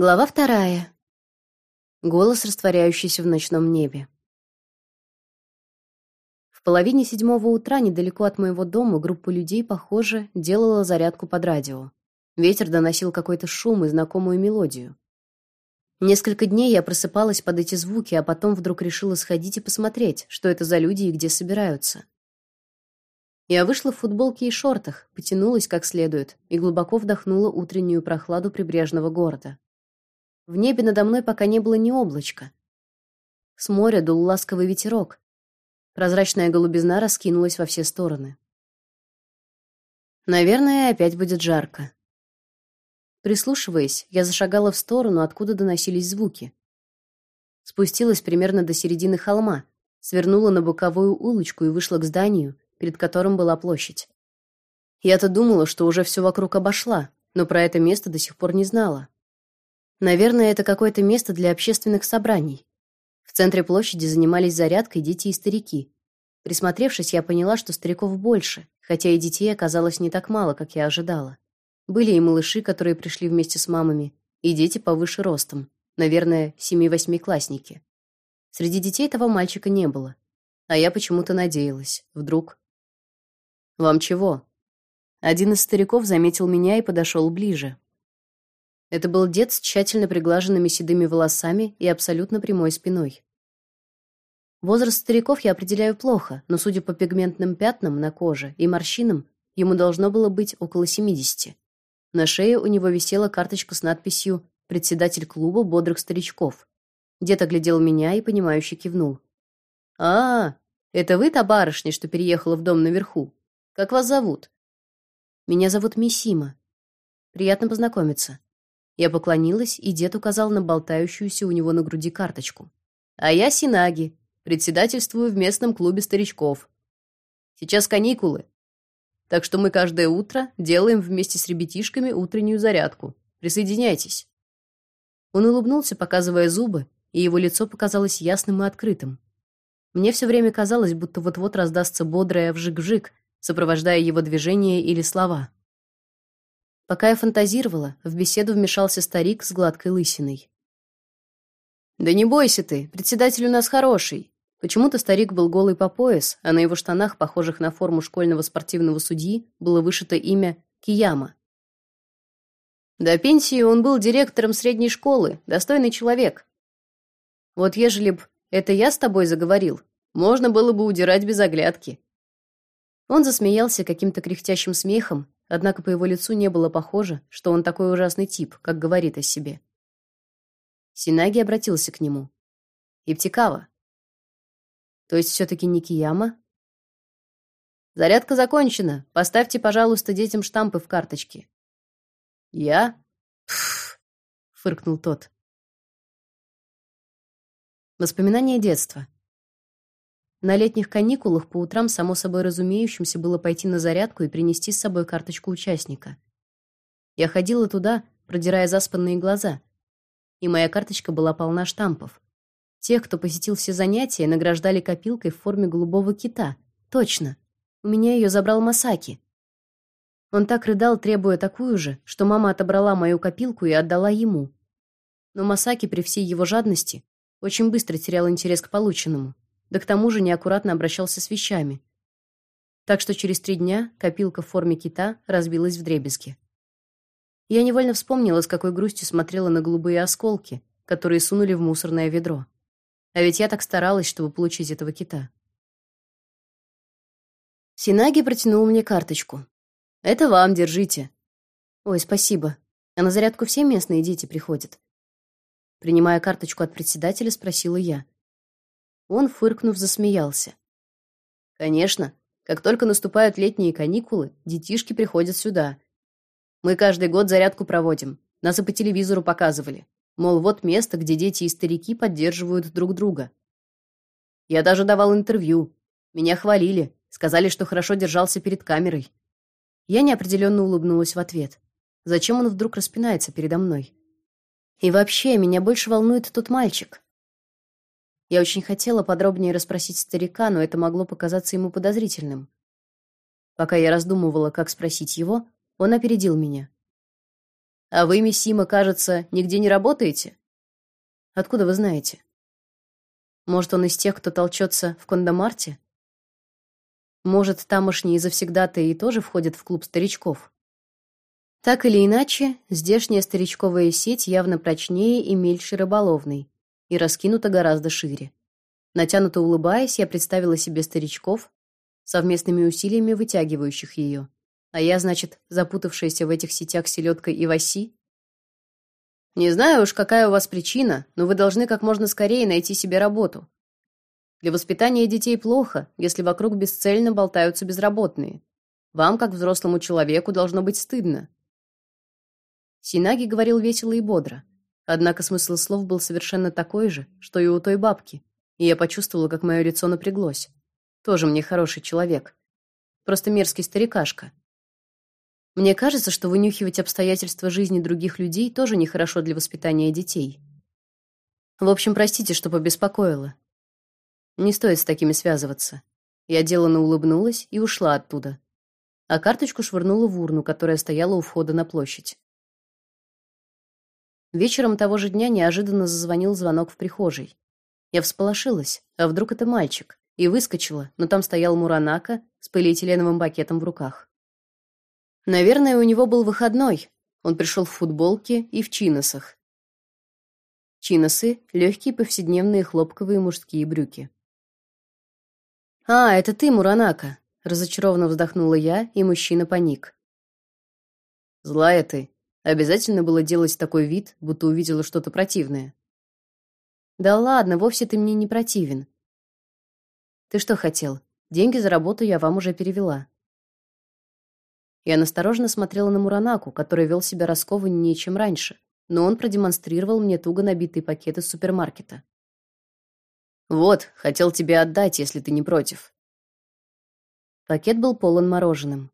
Глава вторая. Голос, растворяющийся в ночном небе. В половине седьмого утра недалеко от моего дома группа людей, похоже, делала зарядку под радио. Ветер доносил какой-то шум и знакомую мелодию. Несколько дней я просыпалась под эти звуки, а потом вдруг решила сходить и посмотреть, что это за люди и где собираются. Я вышла в футболке и шортах, потянулась как следует и глубоко вдохнула утреннюю прохладу прибрежного города. В небе надо мной пока не было ни облачка. С моря дул ласковый ветерок. Прозрачная голубизна раскинулась во все стороны. Наверное, опять будет жарко. Прислушиваясь, я зашагала в сторону, откуда доносились звуки. Спустилась примерно до середины холма, свернула на боковую улочку и вышла к зданию, перед которым была площадь. Я-то думала, что уже все вокруг обошла, но про это место до сих пор не знала. Наверное, это какое-то место для общественных собраний. В центре площади занимались зарядкой дети и старики. Присмотревшись, я поняла, что стариков больше, хотя и детей оказалось не так мало, как я ожидала. Были и малыши, которые пришли вместе с мамами, и дети повыше ростом, наверное, семи-восьмиклассники. Среди детей того мальчика не было, а я почему-то надеялась, вдруг. Вам чего? Один из стариков заметил меня и подошел ближе. Это был дед с тщательно приглаженными седыми волосами и абсолютно прямой спиной. Возраст стариков я определяю плохо, но судя по пигментным пятнам на коже и морщинам, ему должно было быть около 70. На шее у него висела карточка с надписью «Председатель клуба бодрых старичков». Дед оглядел меня и, понимающе кивнул. «А, это вы та барышня, что переехала в дом наверху? Как вас зовут?» «Меня зовут Мисима. Приятно познакомиться». Я поклонилась, и дед указал на болтающуюся у него на груди карточку. А я Синаги, председательствую в местном клубе старичков. Сейчас каникулы. Так что мы каждое утро делаем вместе с ребятишками утреннюю зарядку. Присоединяйтесь. Он улыбнулся, показывая зубы, и его лицо показалось ясным и открытым. Мне все время казалось, будто вот-вот раздастся бодрое вжик-вжик, сопровождая его движения или слова. Пока я фантазировала, в беседу вмешался старик с гладкой лысиной. Да не бойся ты, председатель у нас хороший. Почему-то старик был голый по пояс, а на его штанах, похожих на форму школьного спортивного судьи, было вышито имя Кияма. До пенсии он был директором средней школы, достойный человек. Вот ежели б это я с тобой заговорил, можно было бы удирать без оглядки. Он засмеялся каким-то кряхтящим смехом, Однако по его лицу не было похоже, что он такой ужасный тип, как говорит о себе. Синаги обратился к нему. Иптикава. То есть все таки Никияма? Зарядка закончена. Поставьте, пожалуйста, детям штампы в карточки. Я? Пф, фыркнул тот. Воспоминания детства. На летних каникулах по утрам само собой разумеющимся было пойти на зарядку и принести с собой карточку участника. Я ходила туда, продирая заспанные глаза, и моя карточка была полна штампов. Тех, кто посетил все занятия, награждали копилкой в форме голубого кита. Точно. У меня ее забрал Масаки. Он так рыдал, требуя такую же, что мама отобрала мою копилку и отдала ему. Но Масаки при всей его жадности очень быстро терял интерес к полученному да к тому же неаккуратно обращался с вещами. Так что через три дня копилка в форме кита разбилась вдребезги. Я невольно вспомнила, с какой грустью смотрела на голубые осколки, которые сунули в мусорное ведро. А ведь я так старалась, чтобы получить этого кита. Синаги протянул мне карточку. Это вам, держите. Ой, спасибо. А на зарядку все местные дети приходят. Принимая карточку от председателя, спросила я. Он, фыркнув, засмеялся. Конечно, как только наступают летние каникулы, детишки приходят сюда. Мы каждый год зарядку проводим. Нас и по телевизору показывали. Мол, вот место, где дети и старики поддерживают друг друга. Я даже давал интервью. Меня хвалили, сказали, что хорошо держался перед камерой. Я неопределенно улыбнулась в ответ. Зачем он вдруг распинается передо мной? И вообще, меня больше волнует тот мальчик. Я очень хотела подробнее расспросить старика, но это могло показаться ему подозрительным. Пока я раздумывала, как спросить его, он опередил меня. А вы, Миссима, кажется, нигде не работаете? Откуда вы знаете? Может, он из тех, кто толчется в Кондомарте? Может, тамошние завсегдатаи тоже входят в клуб старичков? Так или иначе, здешняя старичковая сеть явно прочнее и мельче рыболовной и раскинута гораздо шире. Натянуто улыбаясь, я представила себе старичков, совместными усилиями вытягивающих ее. А я, значит, запутавшаяся в этих сетях селедка и васи? Не знаю уж, какая у вас причина, но вы должны как можно скорее найти себе работу. Для воспитания детей плохо, если вокруг бесцельно болтаются безработные. Вам, как взрослому человеку, должно быть стыдно. Синаги говорил весело и бодро. Однако смысл слов был совершенно такой же, что и у той бабки, и я почувствовала, как мое лицо напряглось. Тоже мне хороший человек. Просто мерзкий старикашка. Мне кажется, что вынюхивать обстоятельства жизни других людей тоже нехорошо для воспитания детей. В общем, простите, что побеспокоила. Не стоит с такими связываться. Я деланно улыбнулась и ушла оттуда. А карточку швырнула в урну, которая стояла у входа на площадь. Вечером того же дня неожиданно зазвонил звонок в прихожей. Я всполошилась, а вдруг это мальчик, и выскочила, но там стоял Муранака с полиэтиленовым пакетом в руках. Наверное, у него был выходной. Он пришел в футболке и в чиносах. Чиносы легкие повседневные хлопковые мужские брюки. А, это ты, Муранака, разочарованно вздохнула я, и мужчина паник. Злая ты, Обязательно было делать такой вид, будто увидела что-то противное. Да ладно, вовсе ты мне не противен. Ты что хотел? Деньги за работу я вам уже перевела. Я настороженно смотрела на Муранаку, который вел себя раскованнее, чем раньше, но он продемонстрировал мне туго набитый пакет из супермаркета. Вот, хотел тебе отдать, если ты не против. Пакет был полон мороженым.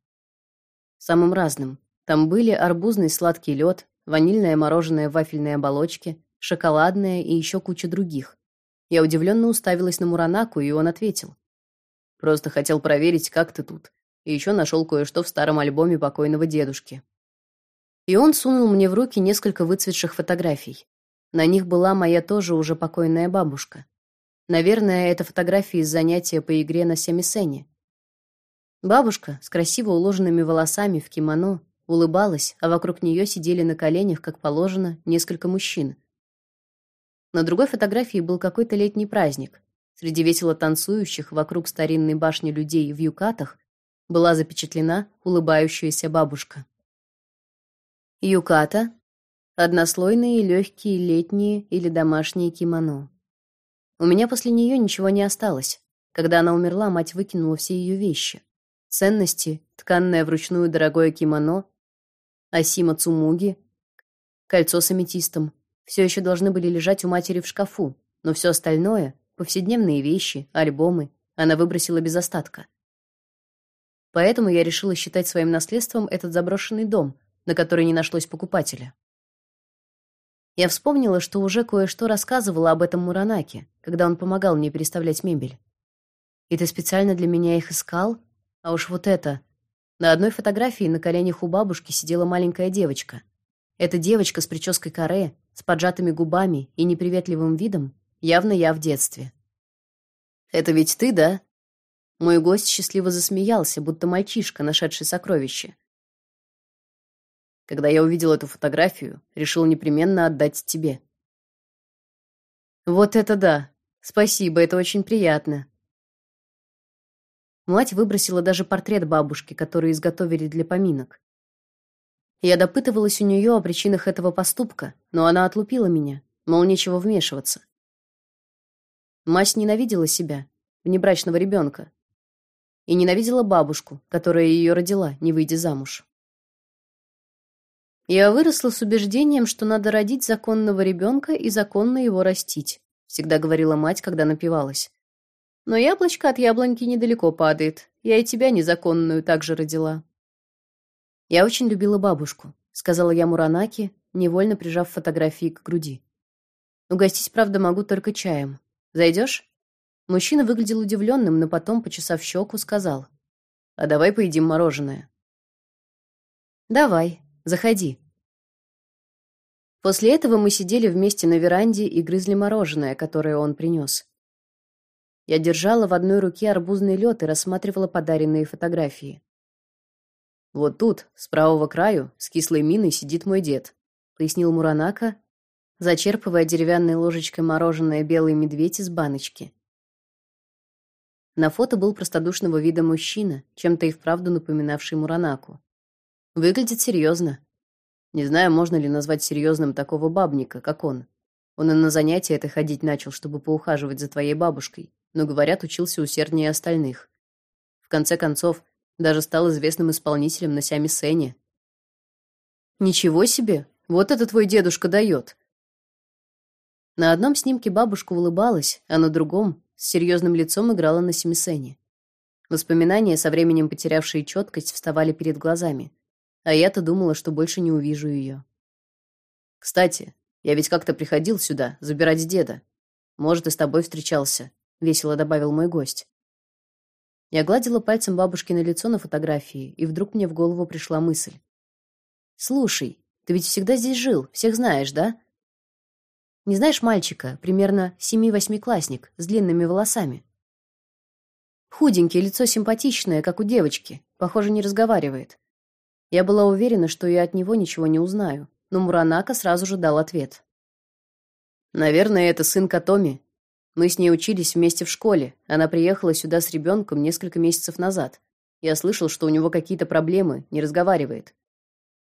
Самым разным. Там были арбузный сладкий лед, ванильное мороженое в вафельной оболочке, шоколадное и еще куча других. Я удивленно уставилась на Муранаку, и он ответил: "Просто хотел проверить, как ты тут. И еще нашел кое-что в старом альбоме покойного дедушки". И он сунул мне в руки несколько выцветших фотографий. На них была моя тоже уже покойная бабушка. Наверное, это фотографии из занятия по игре на семисене. Бабушка с красиво уложенными волосами в кимоно улыбалась, а вокруг нее сидели на коленях, как положено, несколько мужчин. На другой фотографии был какой-то летний праздник. Среди весело танцующих вокруг старинной башни людей в юкатах была запечатлена улыбающаяся бабушка. Юката однослойные легкие летние или домашние кимоно. У меня после нее ничего не осталось. Когда она умерла, мать выкинула все ее вещи. Ценности, тканное вручную дорогое кимоно Асима Цумуги, кольцо с аметистом, все еще должны были лежать у матери в шкафу, но все остальное, повседневные вещи, альбомы, она выбросила без остатка. Поэтому я решила считать своим наследством этот заброшенный дом, на который не нашлось покупателя. Я вспомнила, что уже кое-что рассказывала об этом Муранаке, когда он помогал мне переставлять мебель. И ты специально для меня их искал? А уж вот это на одной фотографии на коленях у бабушки сидела маленькая девочка. Эта девочка с прической каре, с поджатыми губами и неприветливым видом, явно я в детстве. Это ведь ты, да? Мой гость счастливо засмеялся, будто мальчишка, нашедший сокровище. Когда я увидел эту фотографию, решил непременно отдать тебе. Вот это да. Спасибо, это очень приятно. Мать выбросила даже портрет бабушки, который изготовили для поминок. Я допытывалась у нее о причинах этого поступка, но она отлупила меня, мол, нечего вмешиваться. Мать ненавидела себя, внебрачного ребенка, и ненавидела бабушку, которая ее родила, не выйдя замуж. Я выросла с убеждением, что надо родить законного ребенка и законно его растить, всегда говорила мать, когда напивалась. Но яблочко от яблоньки недалеко падает. Я и тебя незаконную также родила. Я очень любила бабушку, сказала я Муранаки, невольно прижав фотографии к груди. Угостить, правда, могу только чаем. Зайдешь? Мужчина выглядел удивленным, но потом, почесав щеку, сказал: "А давай поедим мороженое". "Давай, заходи". После этого мы сидели вместе на веранде и грызли мороженое, которое он принес. Я держала в одной руке арбузный лед и рассматривала подаренные фотографии. Вот тут, с правого краю, с кислой миной сидит мой дед, пояснил Муранака, зачерпывая деревянной ложечкой мороженое белый медведь из баночки. На фото был простодушного вида мужчина, чем-то и вправду напоминавший Муранаку. Выглядит серьезно. Не знаю, можно ли назвать серьезным такого бабника, как он. Он и на занятия это ходить начал, чтобы поухаживать за твоей бабушкой, но говорят, учился усерднее остальных. В конце концов, даже стал известным исполнителем на сями-сцене. Ничего себе, вот это твой дедушка дает. На одном снимке бабушка улыбалась, а на другом с серьезным лицом играла на семисене. Воспоминания, со временем потерявшие четкость, вставали перед глазами. А я-то думала, что больше не увижу ее. Кстати, я ведь как-то приходил сюда забирать деда. Может, и с тобой встречался, весело добавил мой гость. Я гладила пальцем бабушкино лицо на фотографии, и вдруг мне в голову пришла мысль. Слушай, ты ведь всегда здесь жил, всех знаешь, да? Не знаешь мальчика, примерно семи-восьмиклассник, с длинными волосами? Худенький, лицо симпатичное, как у девочки, похоже, не разговаривает. Я была уверена, что я от него ничего не узнаю, но Муранака сразу же дал ответ. Наверное, это сын Катоми, мы с ней учились вместе в школе. Она приехала сюда с ребенком несколько месяцев назад. Я слышал, что у него какие-то проблемы, не разговаривает.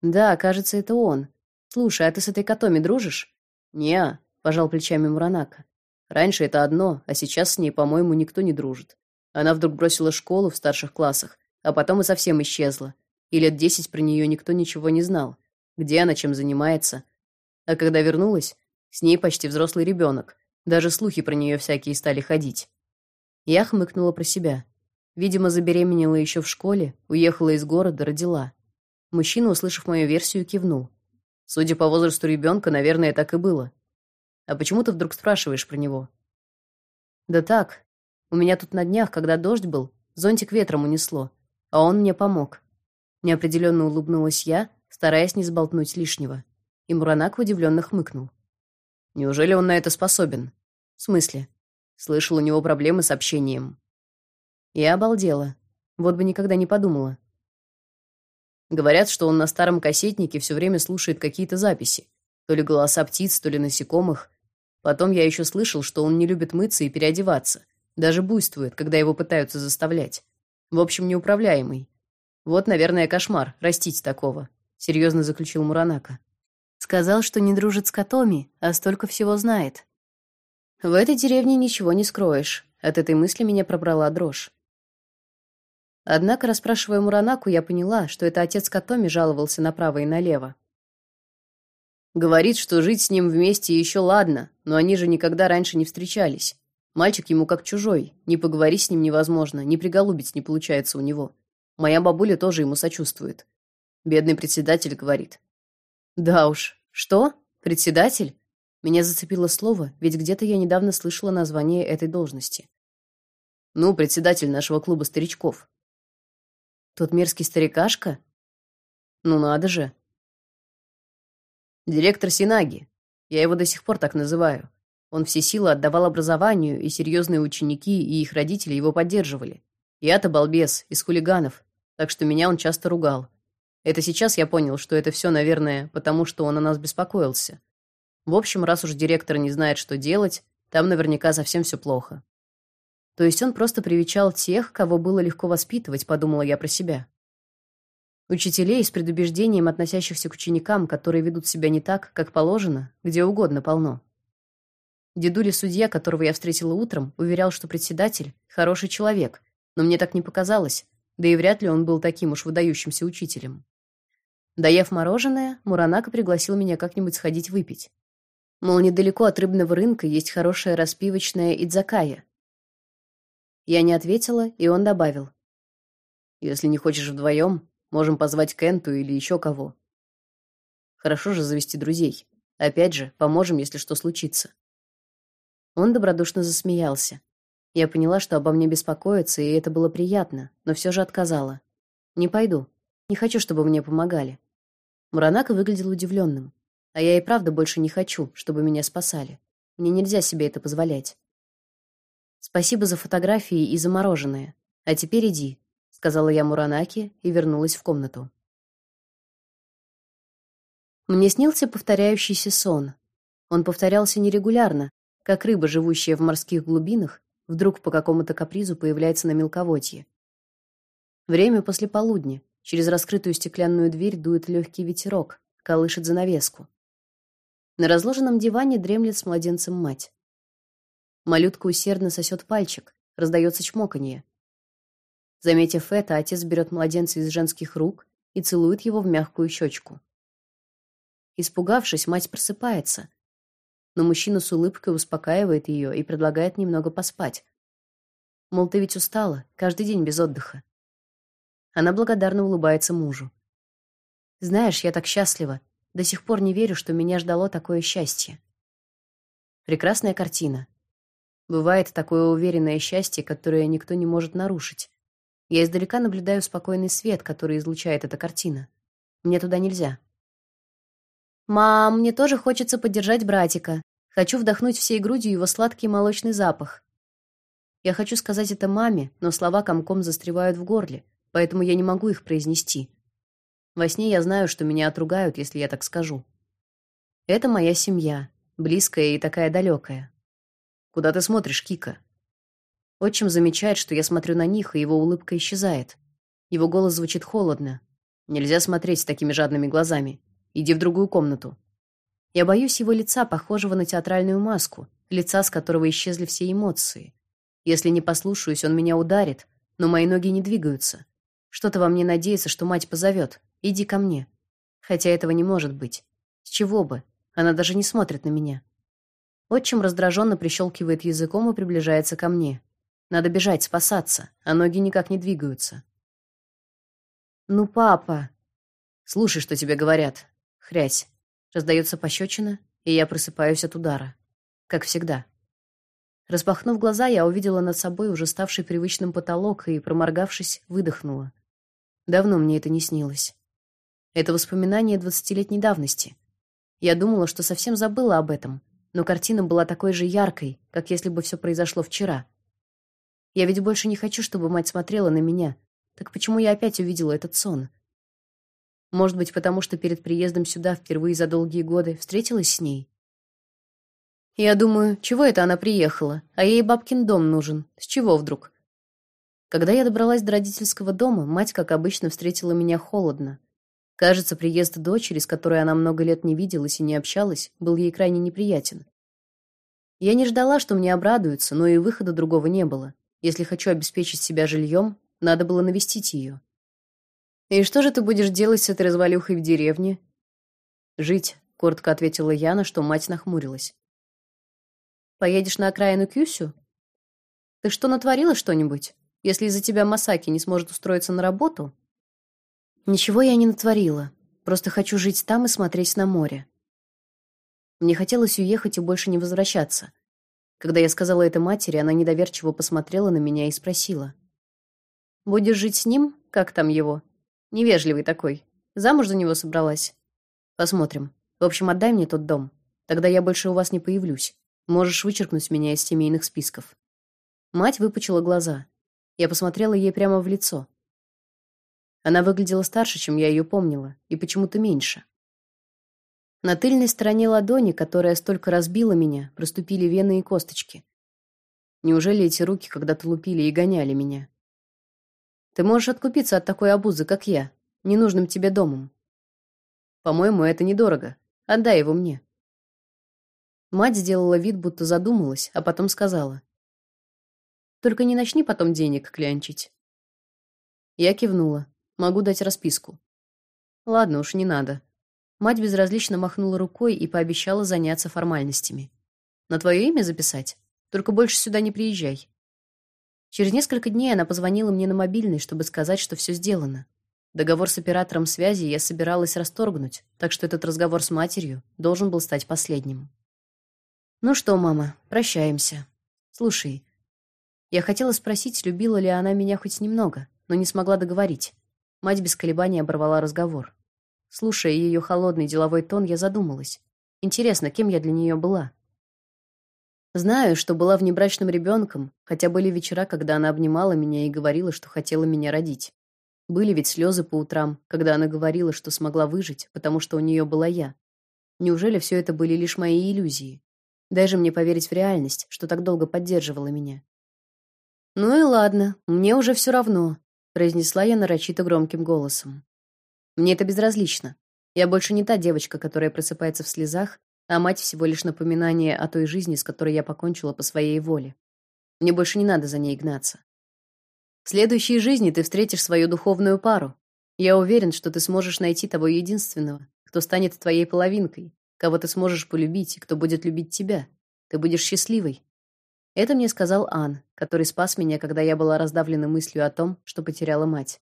Да, кажется, это он. Слушай, а ты с этой Катоми дружишь? Не, пожал плечами Муранака. Раньше это одно, а сейчас с ней, по-моему, никто не дружит. Она вдруг бросила школу в старших классах, а потом и совсем исчезла. И лет десять про нее никто ничего не знал. Где она, чем занимается? А когда вернулась, с ней почти взрослый ребенок. Даже слухи про нее всякие стали ходить. Я хмыкнула про себя. Видимо, забеременела еще в школе, уехала из города, родила. Мужчина, услышав мою версию, кивнул. Судя по возрасту ребенка, наверное, так и было. А почему ты вдруг спрашиваешь про него? Да так. У меня тут на днях, когда дождь был, зонтик ветром унесло, а он мне помог. Неопределенно улыбнулась я, стараясь не сболтнуть лишнего. И Муранак удивленно хмыкнул. Неужели он на это способен? В смысле? Слышал, у него проблемы с общением. Я обалдела. Вот бы никогда не подумала. Говорят, что он на старом кассетнике все время слушает какие-то записи, то ли голоса птиц, то ли насекомых. Потом я еще слышал, что он не любит мыться и переодеваться, даже буйствует, когда его пытаются заставлять. В общем, неуправляемый. Вот, наверное, кошмар растить такого, серьезно заключил Муранака. Сказал, что не дружит с Катоми, а столько всего знает. В этой деревне ничего не скроешь. От этой мысли меня пробрала дрожь. Однако, расспрашивая Муранаку, я поняла, что это отец Катоми жаловался направо и налево. Говорит, что жить с ним вместе еще ладно, но они же никогда раньше не встречались. Мальчик ему как чужой, не поговорить с ним невозможно, не приголубить не получается у него. Моя бабуля тоже ему сочувствует. Бедный председатель говорит: да уж. Что? Председатель? Меня зацепило слово, ведь где-то я недавно слышала название этой должности. Ну, председатель нашего клуба старичков. Тот мерзкий старикашка? Ну надо же. Директор Синаги. Я его до сих пор так называю. Он все силы отдавал образованию, и серьезные ученики и их родители его поддерживали. Я-то балбес из хулиганов, так что меня он часто ругал. Это сейчас я понял, что это все, наверное, потому что он о нас беспокоился. В общем, раз уж директор не знает, что делать, там наверняка совсем все плохо. То есть он просто привечал тех, кого было легко воспитывать, подумала я про себя. Учителей с предубеждением относящихся к ученикам, которые ведут себя не так, как положено, где угодно полно. Дедуля судья, которого я встретила утром, уверял, что председатель хороший человек, но мне так не показалось, да и вряд ли он был таким уж выдающимся учителем. Доев мороженое, Муранака пригласил меня как-нибудь сходить выпить. Мол, недалеко от рыбного рынка есть хорошая распивочная идзакая. Я не ответила, и он добавил: "Если не хочешь вдвоем, можем позвать Кенту или еще кого. Хорошо же завести друзей. Опять же, поможем, если что случится". Он добродушно засмеялся. Я поняла, что обо мне беспокоятся, и это было приятно, но все же отказала. Не пойду. Не хочу, чтобы мне помогали. Муранака выглядел удивленным. А я и правда больше не хочу, чтобы меня спасали. Мне нельзя себе это позволять. Спасибо за фотографии и за мороженое. А теперь иди, сказала я Муранаки и вернулась в комнату. Мне снился повторяющийся сон. Он повторялся нерегулярно, как рыба, живущая в морских глубинах, вдруг по какому-то капризу появляется на мелководье. Время после полудня. Через раскрытую стеклянную дверь дует легкий ветерок, колышет занавеску. На разложенном диване дремлет с младенцем мать. Малютка усердно сосет пальчик, раздается чмоканье. Заметив это, отец берет младенца из женских рук и целует его в мягкую щечку. Испугавшись, мать просыпается, но мужчина с улыбкой успокаивает ее и предлагает немного поспать. Мол, ты ведь устала, каждый день без отдыха. Она благодарно улыбается мужу. Знаешь, я так счастлива. До сих пор не верю, что меня ждало такое счастье. Прекрасная картина. Бывает такое уверенное счастье, которое никто не может нарушить. Я издалека наблюдаю спокойный свет, который излучает эта картина. Мне туда нельзя. Мам, мне тоже хочется поддержать братика. Хочу вдохнуть всей грудью его сладкий молочный запах. Я хочу сказать это маме, но слова комком застревают в горле, поэтому я не могу их произнести. Во сне я знаю, что меня отругают, если я так скажу. Это моя семья, близкая и такая далекая. Куда ты смотришь, Кика? Отчим замечает, что я смотрю на них, и его улыбка исчезает. Его голос звучит холодно. Нельзя смотреть с такими жадными глазами. Иди в другую комнату. Я боюсь его лица, похожего на театральную маску, лица, с которого исчезли все эмоции. Если не послушаюсь, он меня ударит, но мои ноги не двигаются. Что-то во мне надеется, что мать позовет. Иди ко мне. Хотя этого не может быть. С чего бы? Она даже не смотрит на меня. Отчим раздраженно прищелкивает языком и приближается ко мне. Надо бежать, спасаться, а ноги никак не двигаются. Ну, папа, слушай, что тебе говорят. Хрясь. Раздается пощечина, и я просыпаюсь от удара. Как всегда. Распахнув глаза, я увидела над собой уже ставший привычным потолок и, проморгавшись, выдохнула. Давно мне это не снилось. Это воспоминание двадцатилетней давности. Я думала, что совсем забыла об этом, но картина была такой же яркой, как если бы все произошло вчера. Я ведь больше не хочу, чтобы мать смотрела на меня. Так почему я опять увидела этот сон? Может быть, потому что перед приездом сюда впервые за долгие годы встретилась с ней? Я думаю, чего это она приехала, а ей бабкин дом нужен. С чего вдруг? Когда я добралась до родительского дома, мать, как обычно, встретила меня холодно. Кажется, приезд дочери, с которой она много лет не виделась и не общалась, был ей крайне неприятен. Я не ждала, что мне обрадуются, но и выхода другого не было. Если хочу обеспечить себя жильем, надо было навестить ее. «И что же ты будешь делать с этой развалюхой в деревне?» «Жить», — коротко ответила я, на что мать нахмурилась. «Поедешь на окраину Кюсю? Ты что, натворила что-нибудь? Если из-за тебя Масаки не сможет устроиться на работу?» «Ничего я не натворила. Просто хочу жить там и смотреть на море». Мне хотелось уехать и больше не возвращаться. Когда я сказала это матери, она недоверчиво посмотрела на меня и спросила. «Будешь жить с ним? Как там его?» Невежливый такой. Замуж за него собралась. Посмотрим. В общем, отдай мне тот дом. Тогда я больше у вас не появлюсь. Можешь вычеркнуть меня из семейных списков. Мать выпучила глаза. Я посмотрела ей прямо в лицо. Она выглядела старше, чем я ее помнила, и почему-то меньше. На тыльной стороне ладони, которая столько разбила меня, проступили вены и косточки. Неужели эти руки когда-то лупили и гоняли меня? Ты можешь откупиться от такой обузы, как я, ненужным тебе домом. По-моему, это недорого. Отдай его мне. Мать сделала вид, будто задумалась, а потом сказала: "Только не начни потом денег клянчить". Я кивнула. Могу дать расписку. Ладно уж, не надо. Мать безразлично махнула рукой и пообещала заняться формальностями. На твое имя записать? Только больше сюда не приезжай. Через несколько дней она позвонила мне на мобильный, чтобы сказать, что все сделано. Договор с оператором связи я собиралась расторгнуть, так что этот разговор с матерью должен был стать последним. Ну что, мама, прощаемся. Слушай, я хотела спросить, любила ли она меня хоть немного, но не смогла договорить. Мать без колебаний оборвала разговор. слушая ее холодный деловой тон, я задумалась. Интересно, кем я для нее была? Знаю, что была внебрачным ребенком, хотя были вечера, когда она обнимала меня и говорила, что хотела меня родить. Были ведь слезы по утрам, когда она говорила, что смогла выжить, потому что у нее была я. Неужели все это были лишь мои иллюзии? Дай же мне поверить в реальность, что так долго поддерживала меня. Ну и ладно, мне уже все равно, произнесла я нарочито громким голосом. Мне это безразлично. Я больше не та девочка, которая просыпается в слезах а мать всего лишь напоминание о той жизни, с которой я покончила по своей воле. Мне больше не надо за ней гнаться. В следующей жизни ты встретишь свою духовную пару. Я уверен, что ты сможешь найти того единственного, кто станет твоей половинкой, кого ты сможешь полюбить и кто будет любить тебя. Ты будешь счастливой. Это мне сказал Ан, который спас меня, когда я была раздавлена мыслью о том, что потеряла мать.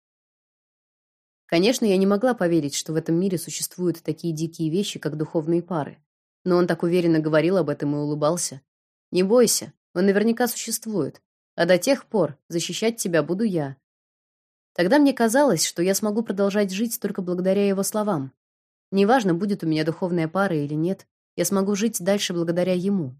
Конечно, я не могла поверить, что в этом мире существуют такие дикие вещи, как духовные пары. Но он так уверенно говорил об этом и улыбался. Не бойся, он наверняка существует. А до тех пор защищать тебя буду я. Тогда мне казалось, что я смогу продолжать жить только благодаря его словам. Неважно, будет у меня духовная пара или нет, я смогу жить дальше благодаря ему.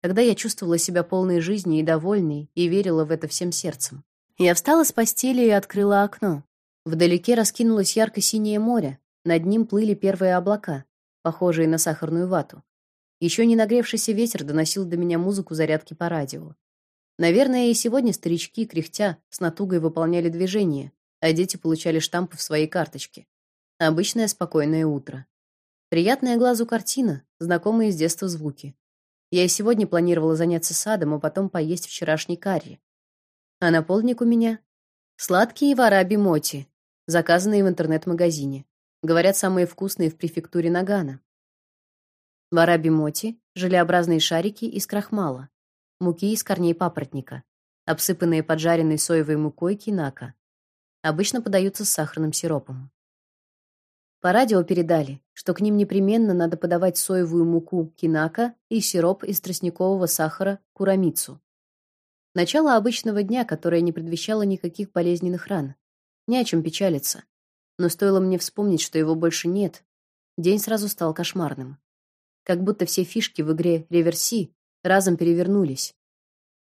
Тогда я чувствовала себя полной жизни и довольной, и верила в это всем сердцем. Я встала с постели и открыла окно. Вдалеке раскинулось ярко-синее море, над ним плыли первые облака похожие на сахарную вату. Еще не нагревшийся ветер доносил до меня музыку зарядки по радио. Наверное, и сегодня старички, кряхтя, с натугой выполняли движения, а дети получали штампы в своей карточке. Обычное спокойное утро. Приятная глазу картина, знакомые с детства звуки. Я и сегодня планировала заняться садом, а потом поесть вчерашний карри. А на полдник у меня сладкие вараби моти, заказанные в интернет-магазине. Говорят, самые вкусные в префектуре Нагана. Вараби-моти — желеобразные шарики из крахмала, муки из корней папоротника, обсыпанные поджаренной соевой мукой кинака. Обычно подаются с сахарным сиропом. По радио передали, что к ним непременно надо подавать соевую муку кинака и сироп из тростникового сахара курамицу. Начало обычного дня, которое не предвещало никаких болезненных ран. Не о чем печалиться. Но стоило мне вспомнить, что его больше нет, день сразу стал кошмарным. Как будто все фишки в игре Реверси разом перевернулись.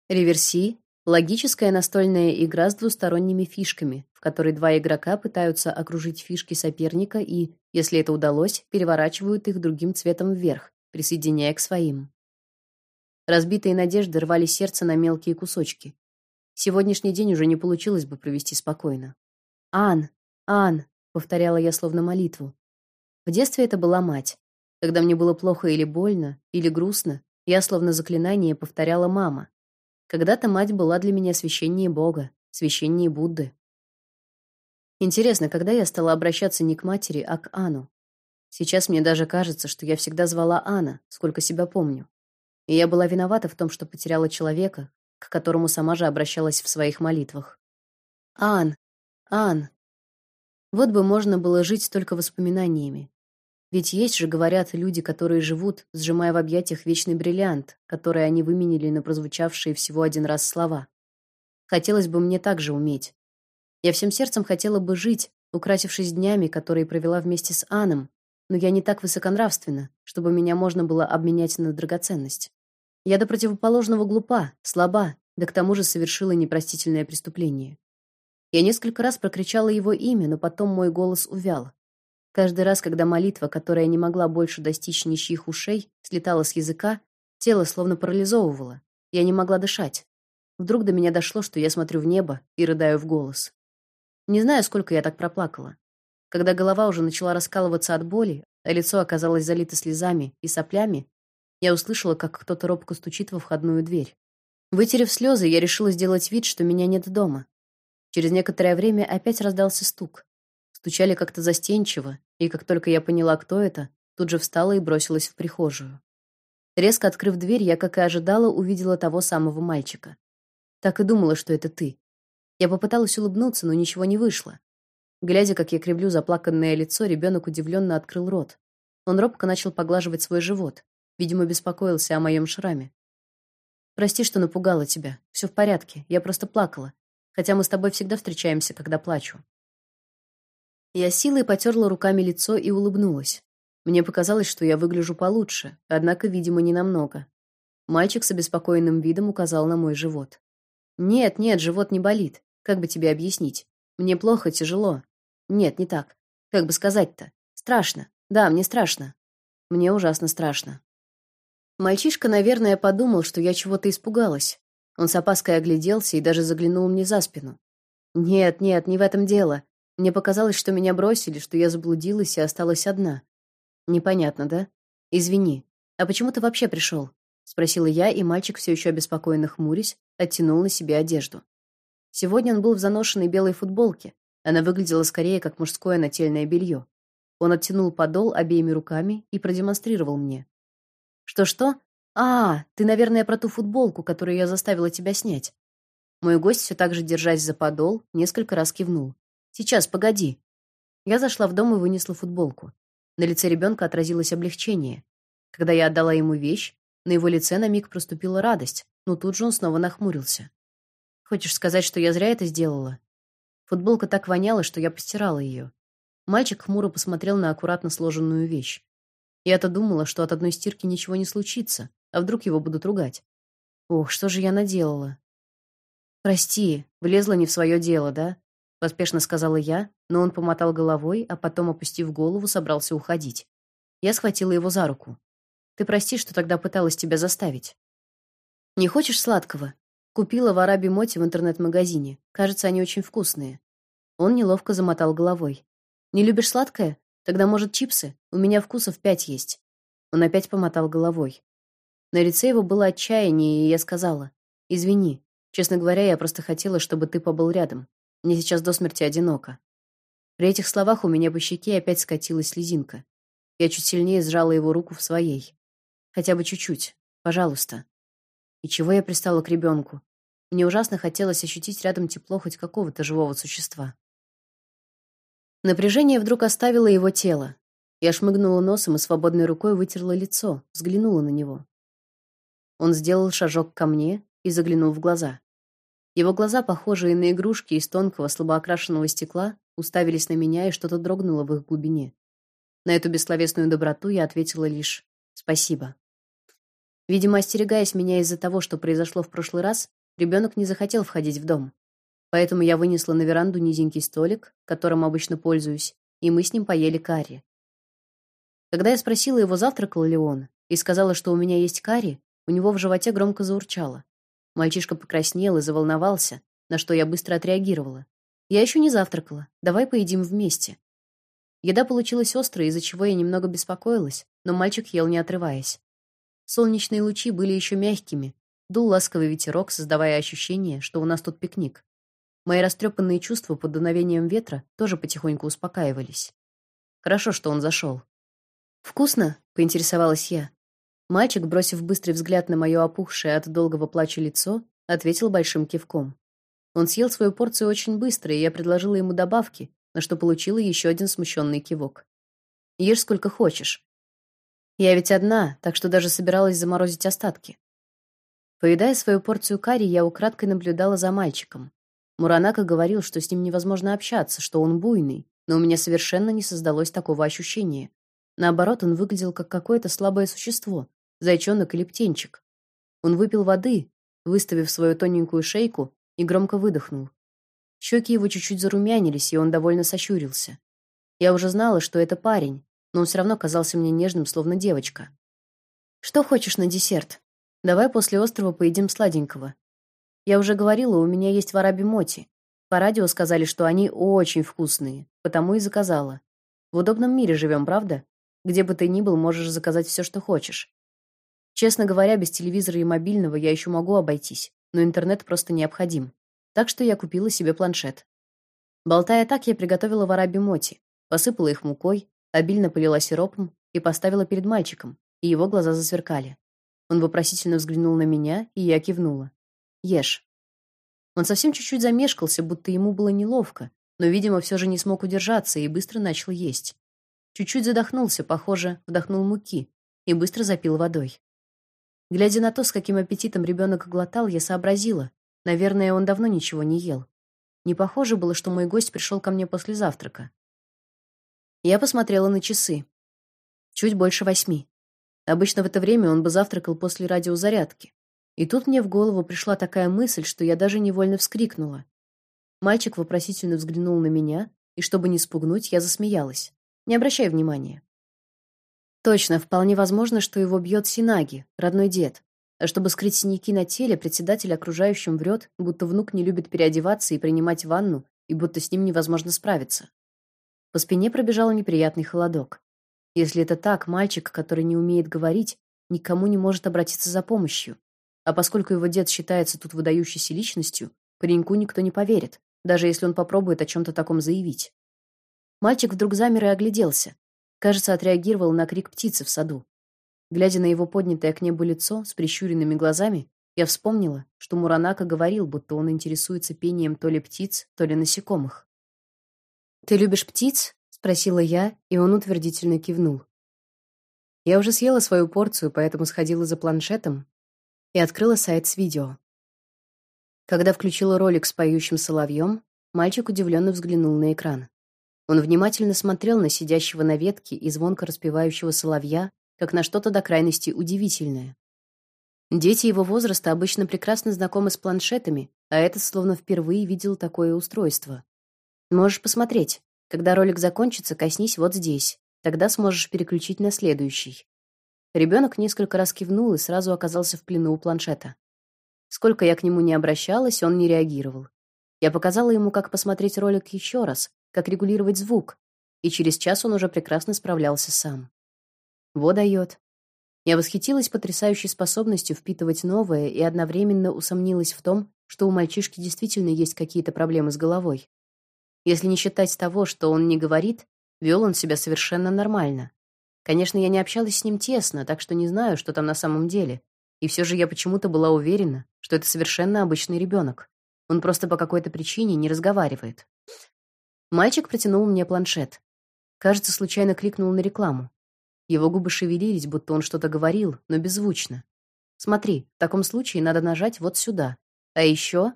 Реверси логическая настольная игра с двусторонними фишками, в которой два игрока пытаются окружить фишки соперника и, если это удалось, переворачивают их другим цветом вверх, присоединяя к своим. Разбитые надежды рвали сердце на мелкие кусочки. Сегодняшний день уже не получилось бы провести спокойно. Ан, Ан, повторяла я словно молитву. В детстве это была мать. Когда мне было плохо или больно, или грустно, я словно заклинание повторяла мама. Когда-то мать была для меня священнее Бога, священнее Будды. Интересно, когда я стала обращаться не к матери, а к Ану. Сейчас мне даже кажется, что я всегда звала Ана, сколько себя помню. И я была виновата в том, что потеряла человека, к которому сама же обращалась в своих молитвах. Ан, Ан, вот бы можно было жить только воспоминаниями. Ведь есть же, говорят, люди, которые живут, сжимая в объятиях вечный бриллиант, который они выменили на прозвучавшие всего один раз слова. Хотелось бы мне так же уметь. Я всем сердцем хотела бы жить, украсившись днями, которые провела вместе с Аном, но я не так высоконравственна, чтобы меня можно было обменять на драгоценность. Я до противоположного глупа, слаба, да к тому же совершила непростительное преступление. Я несколько раз прокричала его имя, но потом мой голос увял. Каждый раз, когда молитва, которая не могла больше достичь нищих ушей, слетала с языка, тело словно парализовывало. Я не могла дышать. Вдруг до меня дошло, что я смотрю в небо и рыдаю в голос. Не знаю, сколько я так проплакала. Когда голова уже начала раскалываться от боли, а лицо оказалось залито слезами и соплями, я услышала, как кто-то робко стучит во входную дверь. Вытерев слезы, я решила сделать вид, что меня нет дома. Через некоторое время опять раздался стук. Стучали как-то застенчиво, и как только я поняла, кто это, тут же встала и бросилась в прихожую. Резко открыв дверь, я, как и ожидала, увидела того самого мальчика. Так и думала, что это ты. Я попыталась улыбнуться, но ничего не вышло. Глядя, как я кривлю заплаканное лицо, ребенок удивленно открыл рот. Он робко начал поглаживать свой живот. Видимо, беспокоился о моем шраме. Прости, что напугала тебя. Все в порядке. Я просто плакала хотя мы с тобой всегда встречаемся, когда плачу. Я силой потерла руками лицо и улыбнулась. Мне показалось, что я выгляжу получше, однако, видимо, не намного. Мальчик с обеспокоенным видом указал на мой живот. Нет, нет, живот не болит. Как бы тебе объяснить? Мне плохо, тяжело. Нет, не так. Как бы сказать-то? Страшно. Да, мне страшно. Мне ужасно страшно. Мальчишка, наверное, подумал, что я чего-то испугалась. Он с опаской огляделся и даже заглянул мне за спину. Нет, нет, не в этом дело. Мне показалось, что меня бросили, что я заблудилась и осталась одна. Непонятно, да? Извини. А почему ты вообще пришел? спросила я, и мальчик все еще обеспокоенно хмурясь оттянул на себе одежду. Сегодня он был в заношенной белой футболке. Она выглядела скорее как мужское нательное белье. Он оттянул подол обеими руками и продемонстрировал мне. Что-что? А, ты, наверное, про ту футболку, которую я заставила тебя снять. Мой гость все так же держась за подол, несколько раз кивнул. Сейчас, погоди. Я зашла в дом и вынесла футболку. На лице ребенка отразилось облегчение. Когда я отдала ему вещь, на его лице на миг проступила радость, но тут же он снова нахмурился. Хочешь сказать, что я зря это сделала? Футболка так воняла, что я постирала ее. Мальчик хмуро посмотрел на аккуратно сложенную вещь. Я-то думала, что от одной стирки ничего не случится, а вдруг его будут ругать. Ох, что же я наделала? Прости, влезла не в свое дело, да? Поспешно сказала я, но он помотал головой, а потом, опустив голову, собрался уходить. Я схватила его за руку. Ты прости, что тогда пыталась тебя заставить. Не хочешь сладкого? Купила в Арабе Моти в интернет-магазине. Кажется, они очень вкусные. Он неловко замотал головой. Не любишь сладкое? Тогда, может, чипсы? У меня вкусов пять есть. Он опять помотал головой. На лице его было отчаяние, и я сказала: "Извини. Честно говоря, я просто хотела, чтобы ты побыл рядом. Мне сейчас до смерти одиноко". При этих словах у меня по щеке опять скатилась слезинка. Я чуть сильнее сжала его руку в своей. Хотя бы чуть-чуть. Пожалуйста. И чего я пристала к ребенку? Мне ужасно хотелось ощутить рядом тепло хоть какого-то живого существа. Напряжение вдруг оставило его тело. Я шмыгнула носом и свободной рукой вытерла лицо, взглянула на него. Он сделал шажок ко мне и заглянул в глаза. Его глаза, похожие на игрушки из тонкого слабоокрашенного стекла, уставились на меня, и что-то дрогнуло в их глубине. На эту бессловесную доброту я ответила лишь «спасибо». Видимо, остерегаясь меня из-за того, что произошло в прошлый раз, ребенок не захотел входить в дом. Поэтому я вынесла на веранду низенький столик, которым обычно пользуюсь, и мы с ним поели карри. Когда я спросила его, завтракал ли он, и сказала, что у меня есть карри, у него в животе громко заурчало. Мальчишка покраснел и заволновался, на что я быстро отреагировала. Я еще не завтракала. Давай поедим вместе. Еда получилась острой, из-за чего я немного беспокоилась, но мальчик ел не отрываясь. Солнечные лучи были еще мягкими, дул ласковый ветерок, создавая ощущение, что у нас тут пикник. Мои растрепанные чувства под дуновением ветра тоже потихоньку успокаивались. Хорошо, что он зашел. «Вкусно?» — поинтересовалась я. Мальчик, бросив быстрый взгляд на мое опухшее от долгого плача лицо, ответил большим кивком. Он съел свою порцию очень быстро, и я предложила ему добавки, на что получила еще один смущенный кивок. «Ешь сколько хочешь. Я ведь одна, так что даже собиралась заморозить остатки. Поедая свою порцию карри, я украдкой наблюдала за мальчиком. Муранака говорил, что с ним невозможно общаться, что он буйный, но у меня совершенно не создалось такого ощущения. Наоборот, он выглядел как какое-то слабое существо, зайчонок или птенчик. Он выпил воды, выставив свою тоненькую шейку, и громко выдохнул. Щеки его чуть-чуть зарумянились, и он довольно сощурился. Я уже знала, что это парень, но он все равно казался мне нежным, словно девочка. Что хочешь на десерт? Давай после острова поедим сладенького. Я уже говорила, у меня есть вараби моти. По радио сказали, что они очень вкусные, потому и заказала. В удобном мире живем, правда? Где бы ты ни был, можешь заказать все, что хочешь. Честно говоря, без телевизора и мобильного я еще могу обойтись, но интернет просто необходим. Так что я купила себе планшет. Болтая так, я приготовила вараби моти, посыпала их мукой, обильно полила сиропом и поставила перед мальчиком, и его глаза засверкали. Он вопросительно взглянул на меня, и я кивнула. Ешь. Он совсем чуть-чуть замешкался, будто ему было неловко, но, видимо, все же не смог удержаться и быстро начал есть. Чуть-чуть задохнулся, похоже, вдохнул муки и быстро запил водой. Глядя на то, с каким аппетитом ребенок глотал, я сообразила, наверное, он давно ничего не ел. Не похоже было, что мой гость пришел ко мне после завтрака. Я посмотрела на часы. Чуть больше восьми. Обычно в это время он бы завтракал после радиозарядки. И тут мне в голову пришла такая мысль, что я даже невольно вскрикнула. Мальчик вопросительно взглянул на меня, и чтобы не спугнуть, я засмеялась. Не обращай внимания. Точно, вполне возможно, что его бьет Синаги, родной дед. А чтобы скрыть синяки на теле, председатель окружающим врет, будто внук не любит переодеваться и принимать ванну, и будто с ним невозможно справиться. По спине пробежал неприятный холодок. Если это так, мальчик, который не умеет говорить, никому не может обратиться за помощью. А поскольку его дед считается тут выдающейся личностью, пареньку никто не поверит, даже если он попробует о чем то таком заявить. Мальчик вдруг замер и огляделся. Кажется, отреагировал на крик птицы в саду. Глядя на его поднятое к небу лицо с прищуренными глазами, я вспомнила, что Муранака говорил, будто он интересуется пением то ли птиц, то ли насекомых. Ты любишь птиц? спросила я, и он утвердительно кивнул. Я уже съела свою порцию, поэтому сходила за планшетом и открыла сайт с видео. Когда включила ролик с поющим соловьем, мальчик удивленно взглянул на экран. Он внимательно смотрел на сидящего на ветке и звонко распевающего соловья, как на что-то до крайности удивительное. Дети его возраста обычно прекрасно знакомы с планшетами, а этот словно впервые видел такое устройство. Можешь посмотреть. Когда ролик закончится, коснись вот здесь. Тогда сможешь переключить на следующий. Ребенок несколько раз кивнул и сразу оказался в плену у планшета. Сколько я к нему не обращалась, он не реагировал. Я показала ему, как посмотреть ролик еще раз, как регулировать звук, и через час он уже прекрасно справлялся сам. Вот дает. Я восхитилась потрясающей способностью впитывать новое и одновременно усомнилась в том, что у мальчишки действительно есть какие-то проблемы с головой. Если не считать того, что он не говорит, вел он себя совершенно нормально. Конечно, я не общалась с ним тесно, так что не знаю, что там на самом деле. И все же я почему-то была уверена, что это совершенно обычный ребенок. Он просто по какой-то причине не разговаривает. Мальчик протянул мне планшет. Кажется, случайно кликнул на рекламу. Его губы шевелились, будто он что-то говорил, но беззвучно. Смотри, в таком случае надо нажать вот сюда. А еще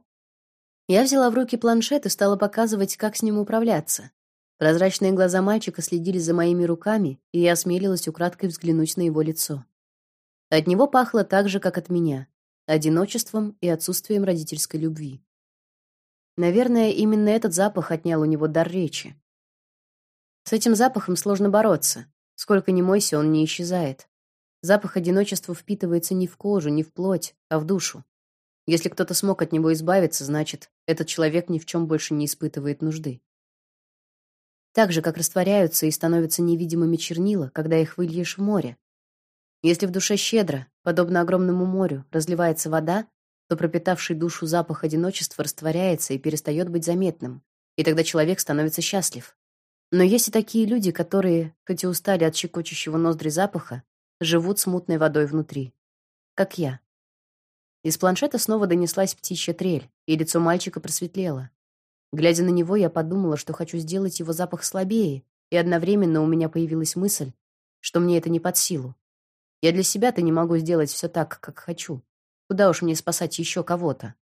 я взяла в руки планшет и стала показывать, как с ним управляться. Прозрачные глаза мальчика следили за моими руками, и я осмелилась украдкой взглянуть на его лицо. От него пахло так же, как от меня, одиночеством и отсутствием родительской любви. Наверное, именно этот запах отнял у него дар речи. С этим запахом сложно бороться. Сколько ни мойся, он не исчезает. Запах одиночества впитывается не в кожу, не в плоть, а в душу. Если кто-то смог от него избавиться, значит, этот человек ни в чем больше не испытывает нужды. Так же, как растворяются и становятся невидимыми чернила, когда их выльешь в море. Если в душе щедро, подобно огромному морю, разливается вода, то пропитавший душу запах одиночества растворяется и перестает быть заметным, и тогда человек становится счастлив. Но есть и такие люди, которые, хоть и устали от щекочущего ноздри запаха, живут с мутной водой внутри. Как я. Из планшета снова донеслась птичья трель, и лицо мальчика просветлело. Глядя на него, я подумала, что хочу сделать его запах слабее, и одновременно у меня появилась мысль, что мне это не под силу. Я для себя-то не могу сделать все так, как хочу. Куда уж мне спасать еще кого-то?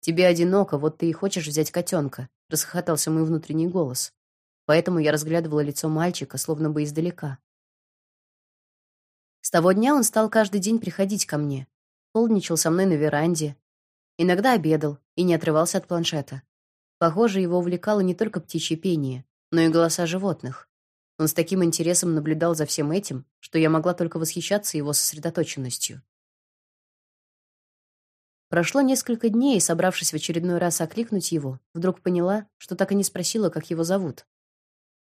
Тебе одиноко, вот ты и хочешь взять котенка», — расхохотался мой внутренний голос. Поэтому я разглядывала лицо мальчика, словно бы издалека. С того дня он стал каждый день приходить ко мне, полдничал со мной на веранде, иногда обедал и не отрывался от планшета. Похоже, его увлекало не только птичье пение, но и голоса животных. Он с таким интересом наблюдал за всем этим, что я могла только восхищаться его сосредоточенностью. Прошло несколько дней, и, собравшись в очередной раз окликнуть его, вдруг поняла, что так и не спросила, как его зовут.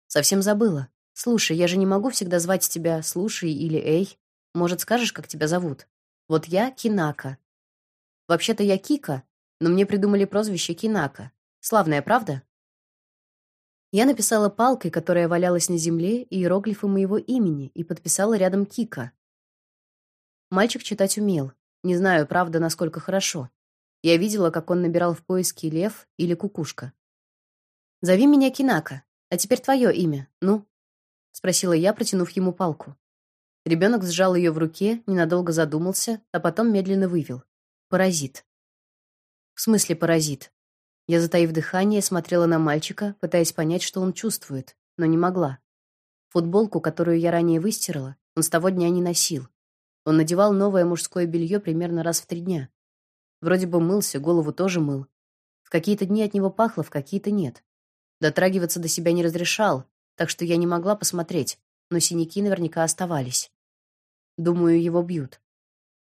Совсем забыла. Слушай, я же не могу всегда звать тебя слушай или эй. Может, скажешь, как тебя зовут? Вот я Кинака. Вообще-то я Кика, но мне придумали прозвище Кинака. Славная, правда? Я написала палкой, которая валялась на земле, иероглифы моего имени и подписала рядом Кика. Мальчик читать умел. Не знаю, правда, насколько хорошо. Я видела, как он набирал в поиске лев или кукушка. Зови меня Кинака. А теперь твое имя. Ну, спросила я, протянув ему палку. Ребенок сжал ее в руке, ненадолго задумался, а потом медленно вывел: "Паразит". В смысле паразит? Я затаив дыхание смотрела на мальчика, пытаясь понять, что он чувствует, но не могла. Футболку, которую я ранее выстирала, он с того дня не носил. Он надевал новое мужское белье примерно раз в три дня. Вроде бы мылся, голову тоже мыл. В какие-то дни от него пахло, в какие-то нет. Дотрагиваться до себя не разрешал, так что я не могла посмотреть, но синяки наверняка оставались. Думаю, его бьют.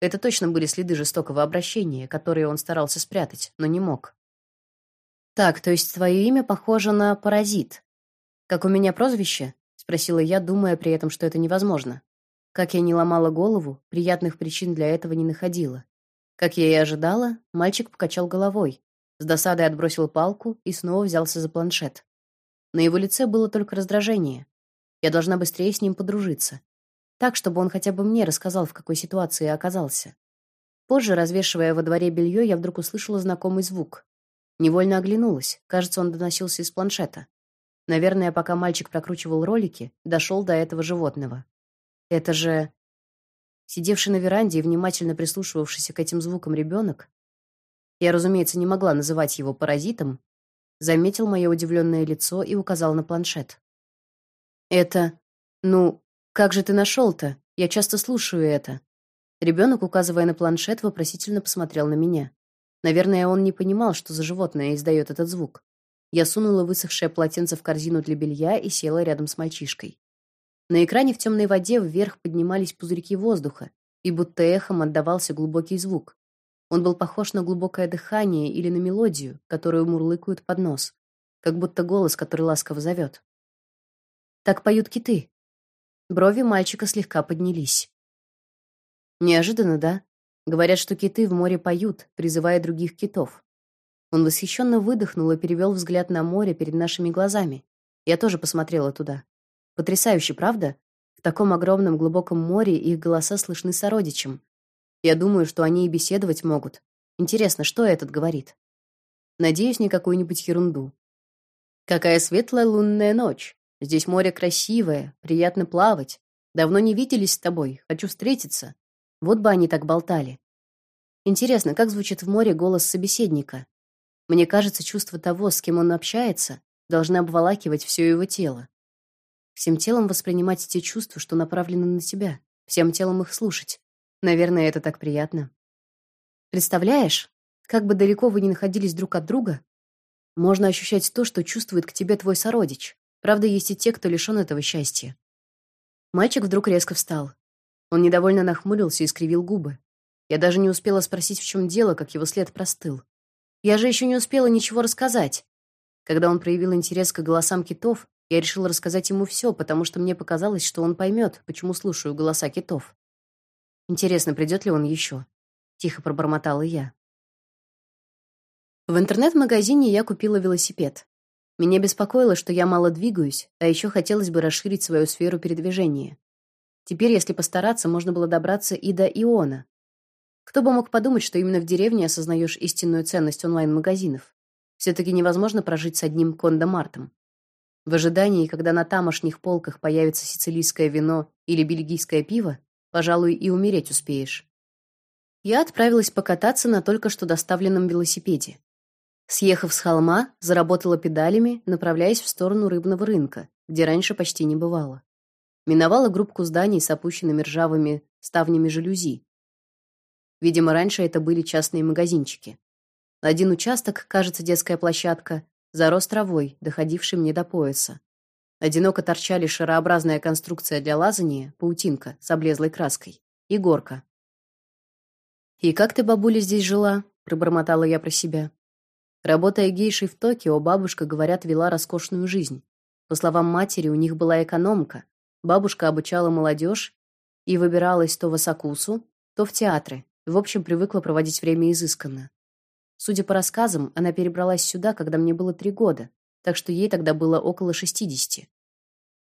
Это точно были следы жестокого обращения, которые он старался спрятать, но не мог. Так, то есть твое имя похоже на паразит. Как у меня прозвище? спросила я, думая при этом, что это невозможно. Как я не ломала голову, приятных причин для этого не находила. Как я и ожидала, мальчик покачал головой, с досадой отбросил палку и снова взялся за планшет. На его лице было только раздражение. Я должна быстрее с ним подружиться, так чтобы он хотя бы мне рассказал, в какой ситуации оказался. Позже, развешивая во дворе белье, я вдруг услышала знакомый звук. Невольно оглянулась. Кажется, он доносился из планшета. Наверное, пока мальчик прокручивал ролики, дошел до этого животного. Это же сидевший на веранде и внимательно прислушивавшийся к этим звукам ребенок. Я, разумеется, не могла называть его паразитом, заметил мое удивленное лицо и указал на планшет. Это, ну, как же ты нашел-то? Я часто слушаю это. Ребенок, указывая на планшет, вопросительно посмотрел на меня. Наверное, он не понимал, что за животное издает этот звук. Я сунула высохшее полотенце в корзину для белья и села рядом с мальчишкой. На экране в темной воде вверх поднимались пузырьки воздуха, и будто эхом отдавался глубокий звук. Он был похож на глубокое дыхание или на мелодию, которую мурлыкают под нос, как будто голос, который ласково зовет. Так поют киты. Брови мальчика слегка поднялись. Неожиданно, да? Говорят, что киты в море поют, призывая других китов. Он восхищенно выдохнул и перевел взгляд на море перед нашими глазами. Я тоже посмотрела туда. Потрясающе, правда? В таком огромном глубоком море их голоса слышны сородичам. Я думаю, что они и беседовать могут. Интересно, что этот говорит? Надеюсь, не какую-нибудь ерунду. Какая светлая лунная ночь. Здесь море красивое, приятно плавать. Давно не виделись с тобой, хочу встретиться. Вот бы они так болтали. Интересно, как звучит в море голос собеседника? Мне кажется, чувство того, с кем он общается, должно обволакивать все его тело. Всем телом воспринимать те чувства, что направлены на тебя, всем телом их слушать. Наверное, это так приятно. Представляешь, как бы далеко вы ни находились друг от друга, можно ощущать то, что чувствует к тебе твой сородич. Правда, есть и те, кто лишён этого счастья. Мальчик вдруг резко встал. Он недовольно нахмурился и скривил губы. Я даже не успела спросить, в чем дело, как его след простыл. Я же еще не успела ничего рассказать. Когда он проявил интерес к голосам китов, я решила рассказать ему все, потому что мне показалось, что он поймет, почему слушаю голоса китов. Интересно, придет ли он еще? Тихо пробормотала я. В интернет-магазине я купила велосипед. Меня беспокоило, что я мало двигаюсь, а еще хотелось бы расширить свою сферу передвижения. Теперь, если постараться, можно было добраться и до Иона, кто бы мог подумать, что именно в деревне осознаешь истинную ценность онлайн-магазинов. все таки невозможно прожить с одним кондомартом. В ожидании, когда на тамошних полках появится сицилийское вино или бельгийское пиво, пожалуй, и умереть успеешь. Я отправилась покататься на только что доставленном велосипеде. Съехав с холма, заработала педалями, направляясь в сторону рыбного рынка, где раньше почти не бывало. Миновала группку зданий с опущенными ржавыми ставнями жалюзи, Видимо, раньше это были частные магазинчики. Один участок, кажется, детская площадка, зарос травой, доходившей мне до пояса. Одиноко торчали шарообразная конструкция для лазания, паутинка с облезлой краской и горка. «И как ты, бабуля, здесь жила?» — пробормотала я про себя. Работая гейшей в Токио, бабушка, говорят, вела роскошную жизнь. По словам матери, у них была экономка. Бабушка обучала молодежь и выбиралась то в Асакусу, то в театры, в общем, привыкла проводить время изысканно. Судя по рассказам, она перебралась сюда, когда мне было три года, так что ей тогда было около шестидесяти.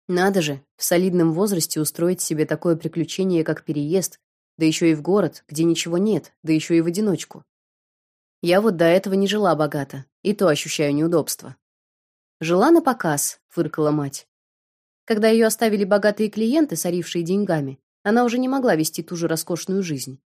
Надо же, в солидном возрасте устроить себе такое приключение, как переезд, да еще и в город, где ничего нет, да еще и в одиночку. Я вот до этого не жила богато, и то ощущаю неудобства. Жила на показ, фыркала мать. Когда ее оставили богатые клиенты, сорившие деньгами, она уже не могла вести ту же роскошную жизнь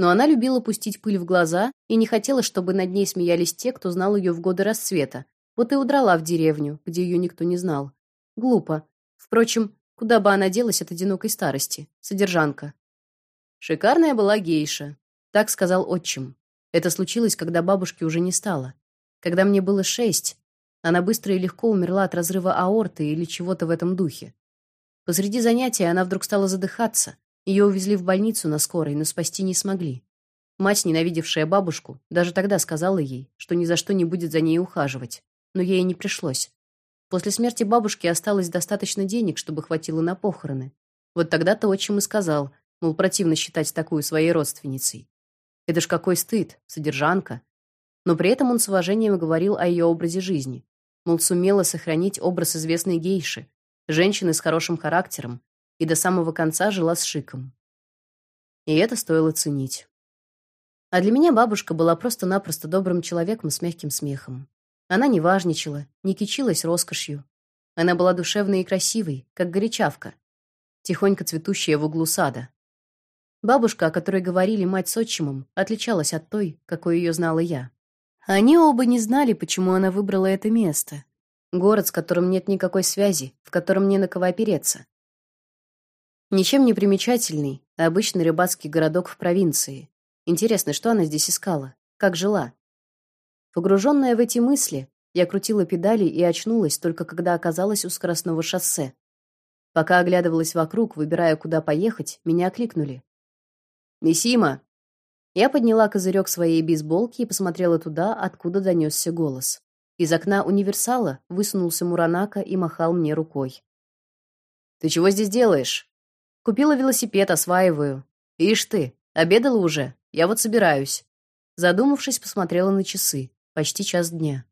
но она любила пустить пыль в глаза и не хотела, чтобы над ней смеялись те, кто знал ее в годы расцвета. Вот и удрала в деревню, где ее никто не знал. Глупо. Впрочем, Куда бы она делась от одинокой старости? Содержанка. Шикарная была гейша, так сказал отчим. Это случилось, когда бабушки уже не стало. Когда мне было шесть, она быстро и легко умерла от разрыва аорты или чего-то в этом духе. Посреди занятия она вдруг стала задыхаться. Ее увезли в больницу на скорой, но спасти не смогли. Мать, ненавидевшая бабушку, даже тогда сказала ей, что ни за что не будет за ней ухаживать, но ей не пришлось. После смерти бабушки осталось достаточно денег, чтобы хватило на похороны. Вот тогда-то отчим и сказал, мол, противно считать такую своей родственницей. Это ж какой стыд, содержанка. Но при этом он с уважением говорил о ее образе жизни мол, сумела сохранить образ известной гейши, женщины с хорошим характером, и до самого конца жила с шиком. И это стоило ценить. А для меня бабушка была просто-напросто добрым человеком с мягким смехом. Она не важничала, не кичилась роскошью. Она была душевной и красивой, как горячавка, тихонько цветущая в углу сада. Бабушка, о которой говорили мать с отчимом, отличалась от той, какой ее знала я. Они оба не знали, почему она выбрала это место. Город, с которым нет никакой связи, в котором не на кого опереться. Ничем не примечательный, обычный рыбацкий городок в провинции. Интересно, что она здесь искала? Как жила? Погруженная в эти мысли, я крутила педали и очнулась только когда оказалась у скоростного шоссе. Пока оглядывалась вокруг, выбирая, куда поехать, меня окликнули. «Мисима!» Я подняла козырек своей бейсболки и посмотрела туда, откуда донесся голос. Из окна универсала высунулся Муранака и махал мне рукой. Ты чего здесь делаешь? Купила велосипед, осваиваю. Ишь ты, обедала уже? Я вот собираюсь. Задумавшись, посмотрела на часы. Почти час дня.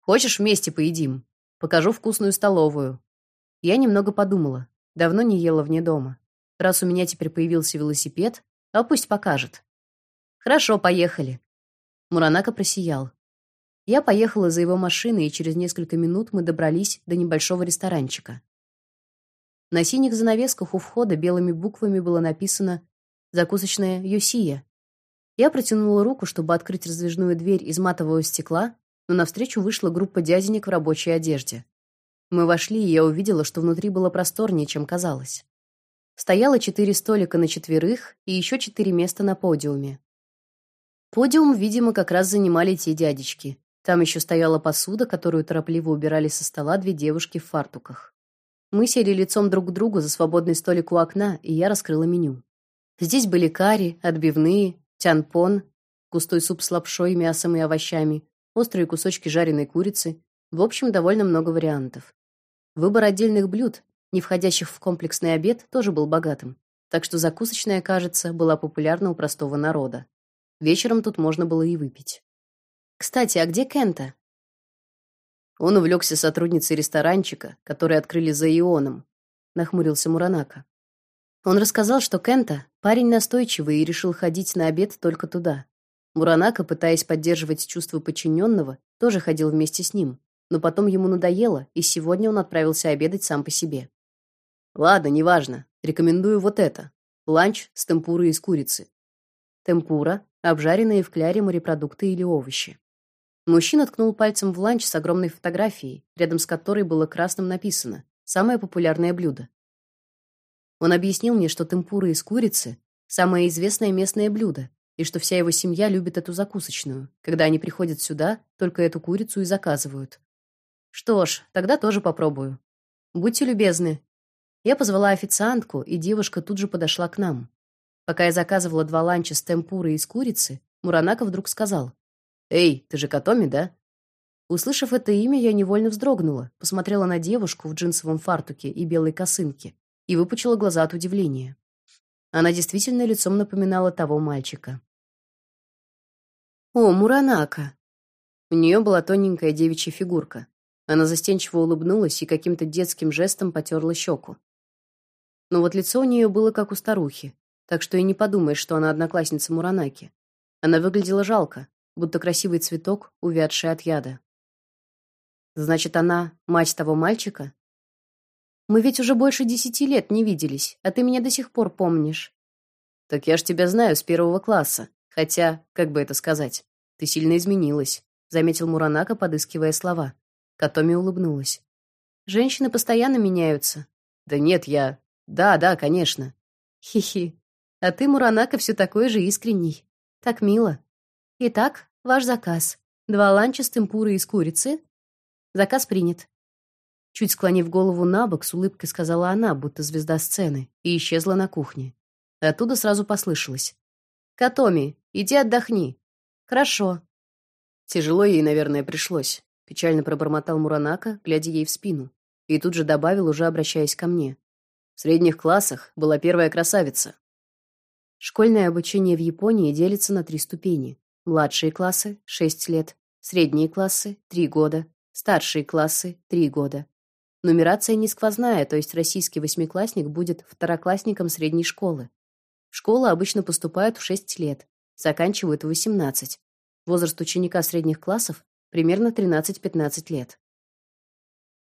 Хочешь, вместе поедим? Покажу вкусную столовую. Я немного подумала. Давно не ела вне дома. Раз у меня теперь появился велосипед, а пусть покажет. Хорошо, поехали. Муранака просиял. Я поехала за его машиной, и через несколько минут мы добрались до небольшого ресторанчика. На синих занавесках у входа белыми буквами было написано «Закусочная Йосия». Я протянула руку, чтобы открыть раздвижную дверь из матового стекла, но навстречу вышла группа дяденек в рабочей одежде. Мы вошли, и я увидела, что внутри было просторнее, чем казалось. Стояло четыре столика на четверых и еще четыре места на подиуме. Подиум, видимо, как раз занимали те дядечки. Там еще стояла посуда, которую торопливо убирали со стола две девушки в фартуках. Мы сели лицом друг к другу за свободный столик у окна, и я раскрыла меню. Здесь были карри, отбивные, тянпон, густой суп с лапшой, мясом и овощами, острые кусочки жареной курицы, в общем, довольно много вариантов. Выбор отдельных блюд не входящих в комплексный обед, тоже был богатым. Так что закусочная, кажется, была популярна у простого народа. Вечером тут можно было и выпить. Кстати, а где Кента? Он увлекся сотрудницей ресторанчика, который открыли за Ионом, нахмурился Муранака. Он рассказал, что Кента парень настойчивый и решил ходить на обед только туда. Муранака, пытаясь поддерживать чувство подчиненного, тоже ходил вместе с ним, но потом ему надоело, и сегодня он отправился обедать сам по себе. Ладно, неважно. Рекомендую вот это. Ланч с темпурой из курицы. Темпура обжаренные в кляре морепродукты или овощи. Мужчина ткнул пальцем в ланч с огромной фотографией, рядом с которой было красным написано: "Самое популярное блюдо". Он объяснил мне, что темпура из курицы самое известное местное блюдо, и что вся его семья любит эту закусочную. Когда они приходят сюда, только эту курицу и заказывают. Что ж, тогда тоже попробую. Будьте любезны, я позвала официантку, и девушка тут же подошла к нам. Пока я заказывала два ланча с темпурой из курицы, Муранака вдруг сказал: "Эй, ты же Катоми, да?" Услышав это имя, я невольно вздрогнула, посмотрела на девушку в джинсовом фартуке и белой косынке и выпучила глаза от удивления. Она действительно лицом напоминала того мальчика. О, Муранака. У нее была тоненькая девичья фигурка. Она застенчиво улыбнулась и каким-то детским жестом потёрла щеку но вот лицо у нее было как у старухи, так что и не подумаешь, что она одноклассница Муранаки. Она выглядела жалко, будто красивый цветок, увядший от яда. Значит, она мать того мальчика? Мы ведь уже больше десяти лет не виделись, а ты меня до сих пор помнишь. Так я ж тебя знаю с первого класса. Хотя, как бы это сказать, ты сильно изменилась, заметил Муранака, подыскивая слова. Катоми улыбнулась. Женщины постоянно меняются, Да нет, я... Да, да, конечно. Хи-хи. А ты, Муранака, все такой же искренний. Так мило. Итак, ваш заказ. Два ланча с темпурой из курицы. Заказ принят. Чуть склонив голову набок, с улыбкой сказала она, будто звезда сцены, и исчезла на кухне. Оттуда сразу послышалось: "Катоми, иди отдохни". "Хорошо". Тяжело ей, наверное, пришлось, печально пробормотал Муранака, глядя ей в спину, и тут же добавил, уже обращаясь ко мне: "В средних классах была первая красавица". Школьное обучение в Японии делится на три ступени: младшие классы 6 лет, средние классы 3 года, старшие классы 3 года. Нумерация не сквозная, то есть российский восьмиклассник будет второклассником средней школы. В школу обычно поступают в 6 лет, заканчивают в 18. Возраст ученика средних классов примерно 13-15 лет.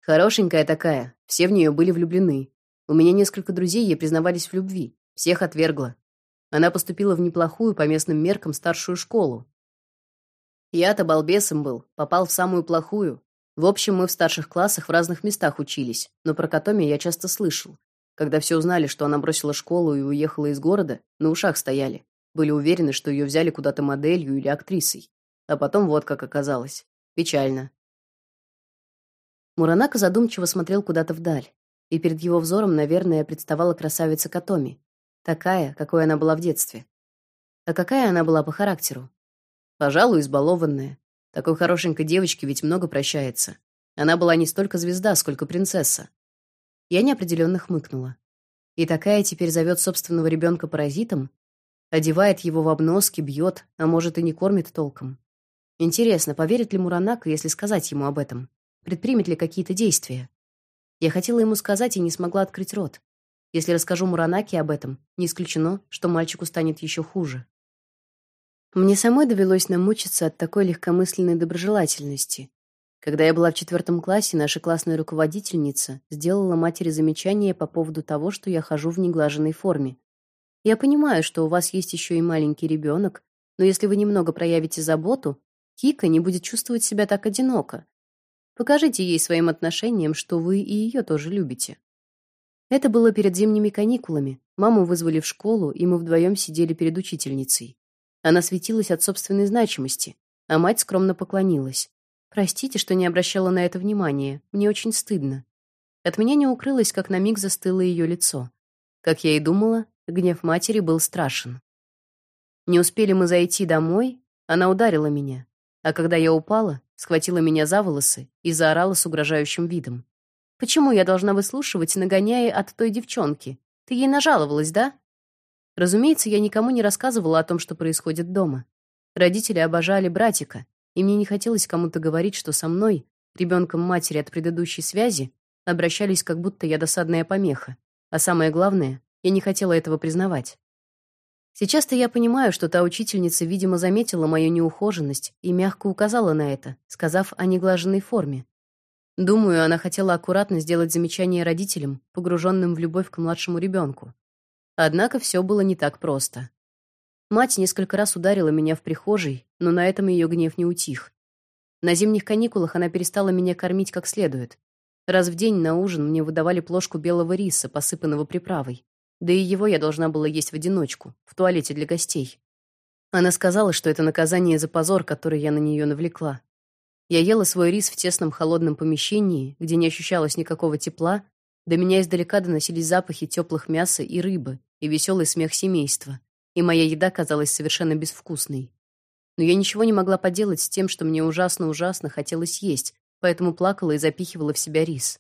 Хорошенькая такая, все в нее были влюблены. У меня несколько друзей ей признавались в любви, всех отвергла. Она поступила в неплохую по местным меркам старшую школу. Я-то балбесом был, попал в самую плохую, в общем, мы в старших классах в разных местах учились, но про Катоми я часто слышал. Когда все узнали, что она бросила школу и уехала из города, на ушах стояли. Были уверены, что ее взяли куда-то моделью или актрисой. А потом вот как оказалось. Печально. Муранака задумчиво смотрел куда-то вдаль, и перед его взором, наверное, представала красавица Катоми, такая, какой она была в детстве. А какая она была по характеру? Пожалуй, избалованная, такой хорошенькой девочке ведь много прощается. Она была не столько звезда, сколько принцесса. Я неопределенно хмыкнула. И такая теперь зовет собственного ребенка паразитом, одевает его в обноски, бьет, а может и не кормит толком. Интересно, поверит ли Муранака, если сказать ему об этом? Предпримет ли какие-то действия? Я хотела ему сказать и не смогла открыть рот. Если расскажу Муранаке об этом, не исключено, что мальчику станет еще хуже. Мне самой довелось намучиться от такой легкомысленной доброжелательности. Когда я была в четвертом классе, наша классная руководительница сделала матери замечание по поводу того, что я хожу в неглаженной форме. Я понимаю, что у вас есть еще и маленький ребенок, но если вы немного проявите заботу, Кика не будет чувствовать себя так одиноко. Покажите ей своим отношением, что вы и ее тоже любите. Это было перед зимними каникулами. Маму вызвали в школу, и мы вдвоем сидели перед учительницей. Она светилась от собственной значимости, а мать скромно поклонилась. Простите, что не обращала на это внимания. Мне очень стыдно. От меня не укрылось, как на миг застыло ее лицо. Как я и думала, гнев матери был страшен. Не успели мы зайти домой, она ударила меня, а когда я упала, схватила меня за волосы и заорала с угрожающим видом. Почему я должна выслушивать, нагоняя от той девчонки? Ты ей нажаловалась, да? Разумеется, я никому не рассказывала о том, что происходит дома. Родители обожали братика, и мне не хотелось кому-то говорить, что со мной, ребенком матери от предыдущей связи, обращались как будто я досадная помеха. А самое главное, я не хотела этого признавать. Сейчас-то я понимаю, что та учительница, видимо, заметила мою неухоженность и мягко указала на это, сказав о неглаженной форме. Думаю, она хотела аккуратно сделать замечание родителям, погруженным в любовь к младшему ребенку. Однако все было не так просто. Мать несколько раз ударила меня в прихожей, но на этом ее гнев не утих. На зимних каникулах она перестала меня кормить как следует. Раз в день на ужин мне выдавали плошку белого риса, посыпанного приправой. Да и его я должна была есть в одиночку, в туалете для гостей. Она сказала, что это наказание за позор, который я на нее навлекла. Я ела свой рис в тесном холодном помещении, где не ощущалось никакого тепла, до меня издалека доносились запахи теплых мяса и рыбы и веселый смех семейства, и моя еда казалась совершенно безвкусной. Но я ничего не могла поделать с тем, что мне ужасно-ужасно хотелось есть, поэтому плакала и запихивала в себя рис.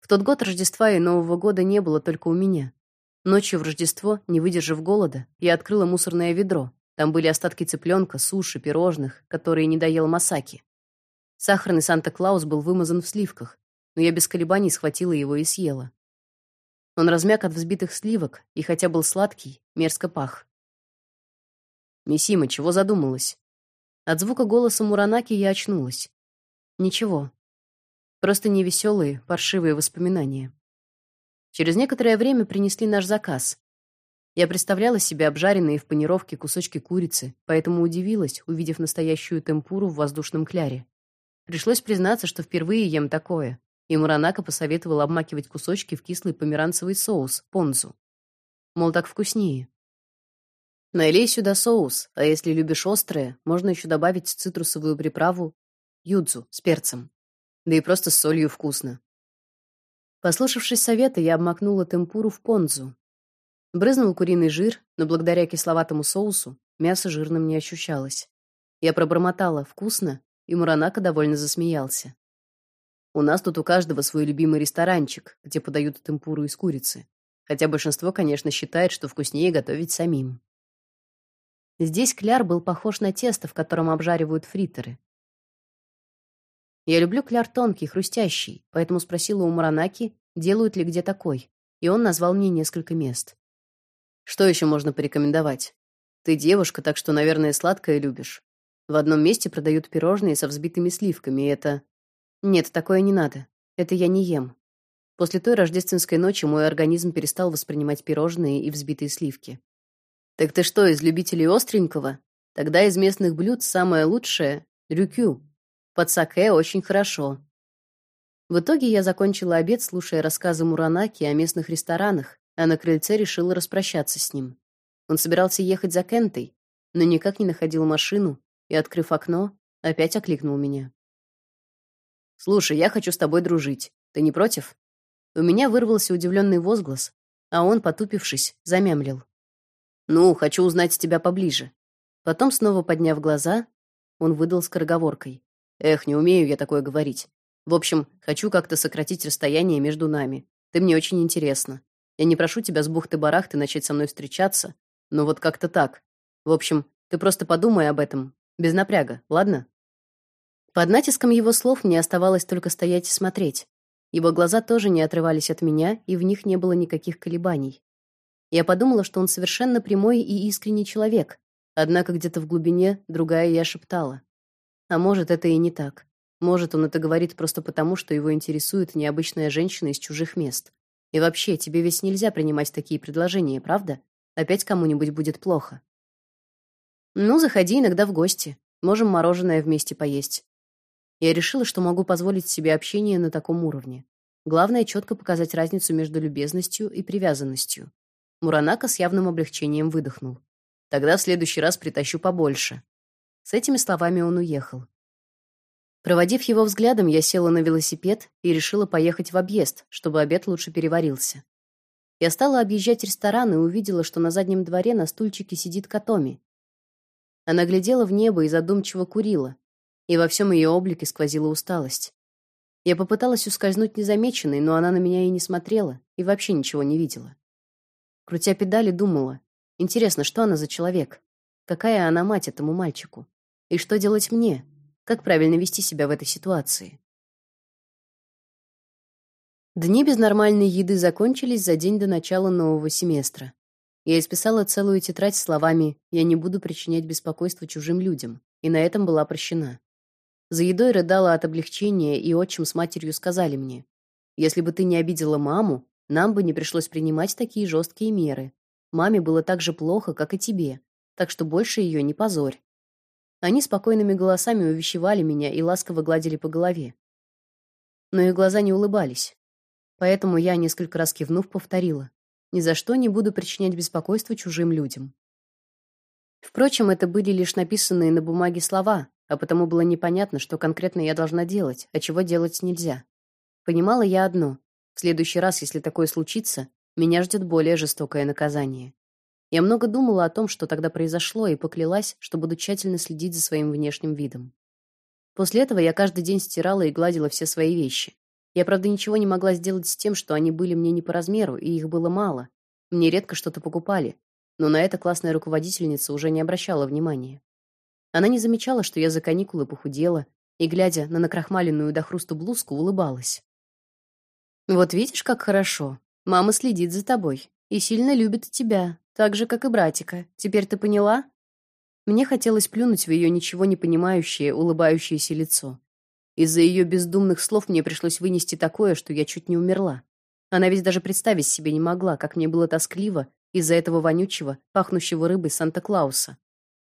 В тот год Рождества и Нового года не было только у меня. Ночью в Рождество, не выдержав голода, я открыла мусорное ведро. Там были остатки цыпленка, суши, пирожных, которые не доел Масаки. Сахарный Санта-Клаус был вымазан в сливках, но я без колебаний схватила его и съела. Он размяк от взбитых сливок и хотя был сладкий, мерзко пах. Мисима, чего задумалась? От звука голоса Муранаки я очнулась. Ничего. Просто невеселые, паршивые воспоминания. Через некоторое время принесли наш заказ. Я представляла себе обжаренные в панировке кусочки курицы, поэтому удивилась, увидев настоящую темпуру в воздушном кляре. Пришлось признаться, что впервые ем такое, и Муранака посоветовал обмакивать кусочки в кислый померанцевый соус, понзу. Мол, так вкуснее. Налей сюда соус, а если любишь острое, можно еще добавить цитрусовую приправу юдзу с перцем. Да и просто с солью вкусно. Послушавшись совета, я обмакнула темпуру в понзу. Брызнул куриный жир, но благодаря кисловатому соусу мясо жирным не ощущалось. Я пробормотала «вкусно», и Муранака довольно засмеялся. У нас тут у каждого свой любимый ресторанчик, где подают темпуру из курицы. Хотя большинство, конечно, считает, что вкуснее готовить самим. Здесь кляр был похож на тесто, в котором обжаривают фритеры. Я люблю кляр тонкий, хрустящий, поэтому спросила у Муранаки, делают ли где такой, и он назвал мне несколько мест. Что еще можно порекомендовать? Ты девушка, так что, наверное, сладкое любишь. В одном месте продают пирожные со взбитыми сливками, и это Нет, такое не надо. Это я не ем. После той рождественской ночи мой организм перестал воспринимать пирожные и взбитые сливки. Так ты что, из любителей остренького? Тогда из местных блюд самое лучшее рюкю. Под саке очень хорошо. В итоге я закончила обед, слушая рассказы Муранаки о местных ресторанах, а на крыльце решила распрощаться с ним. Он собирался ехать за Кентой, но никак не находил машину и, открыв окно, опять окликнул меня. «Слушай, я хочу с тобой дружить. Ты не против?» У меня вырвался удивленный возглас, а он, потупившись, замямлил. «Ну, хочу узнать тебя поближе». Потом, снова подняв глаза, он выдал скороговоркой. «Эх, не умею я такое говорить. В общем, хочу как-то сократить расстояние между нами. Ты мне очень интересна. Я не прошу тебя с бухты-барахты начать со мной встречаться, но вот как-то так. В общем, ты просто подумай об этом, без напряга, ладно? Под натиском его слов мне оставалось только стоять и смотреть. Его глаза тоже не отрывались от меня, и в них не было никаких колебаний. Я подумала, что он совершенно прямой и искренний человек. Однако где-то в глубине другая я шептала: а может, это и не так. Может, он это говорит просто потому, что его интересует необычная женщина из чужих мест. И вообще, тебе ведь нельзя принимать такие предложения, правда? Опять кому-нибудь будет плохо. Ну, заходи иногда в гости. Можем мороженое вместе поесть. Я решила, что могу позволить себе общение на таком уровне. Главное четко показать разницу между любезностью и привязанностью. Муранака с явным облегчением выдохнул. Тогда в следующий раз притащу побольше. С этими словами он уехал. Проводив его взглядом, я села на велосипед и решила поехать в объезд, чтобы обед лучше переварился. Я стала объезжать ресторан и увидела, что на заднем дворе на стульчике сидит Катоми. Она глядела в небо и задумчиво курила, и во всем ее облике сквозила усталость. Я попыталась ускользнуть незамеченной, но она на меня и не смотрела, и вообще ничего не видела. Крутя педали, думала: интересно, что она за человек? Какая она мать этому мальчику? И что делать мне? Как правильно вести себя в этой ситуации? Дни без нормальной еды закончились за день до начала нового семестра. Я исписала целую тетрадь словами «Я не буду причинять беспокойство чужим людям», и на этом была прощена. За едой рыдала от облегчения, и отчим с матерью сказали мне, «Если бы ты не обидела маму, нам бы не пришлось принимать такие жесткие меры. Маме было так же плохо, как и тебе, так что больше ее не позорь». Они спокойными голосами увещевали меня и ласково гладили по голове. Но их глаза не улыбались. Поэтому я, несколько раз кивнув, повторила: "Ни за что не буду причинять беспокойство чужим людям". Впрочем, это были лишь написанные на бумаге слова, а потому было непонятно, что конкретно я должна делать, а чего делать нельзя. Понимала я одно: в следующий раз, если такое случится, меня ждет более жестокое наказание. Я много думала о том, что тогда произошло, и поклялась, что буду тщательно следить за своим внешним видом. После этого я каждый день стирала и гладила все свои вещи. Я, правда, ничего не могла сделать с тем, что они были мне не по размеру, и их было мало. Мне редко что-то покупали, но на это классная руководительница уже не обращала внимания. Она не замечала, что я за каникулы похудела, и, глядя на накрахмаленную до хруста блузку, улыбалась. «Вот видишь, как хорошо. Мама следит за тобой и сильно любит тебя, так же, как и братика. Теперь ты поняла?» Мне хотелось плюнуть в ее ничего не понимающее, улыбающееся лицо. Из-за ее бездумных слов мне пришлось вынести такое, что я чуть не умерла. Она ведь даже представить себе не могла, как мне было тоскливо из-за этого вонючего, пахнущего рыбой Санта-Клауса.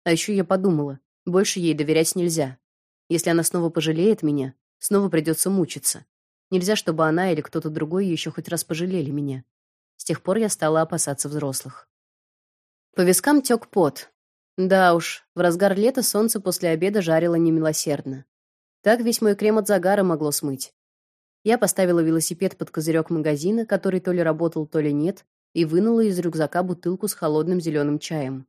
А еще я подумала, больше ей доверять нельзя. Если она снова пожалеет меня, снова придется мучиться. Нельзя, чтобы она или кто-то другой еще хоть раз пожалели меня. С тех пор я стала опасаться взрослых. По вискам тек пот. Да уж, в разгар лета солнце после обеда жарило немилосердно. Так весь мой крем от загара могло смыть. Я поставила велосипед под козырек магазина, который то ли работал, то ли нет, и вынула из рюкзака бутылку с холодным зеленым чаем.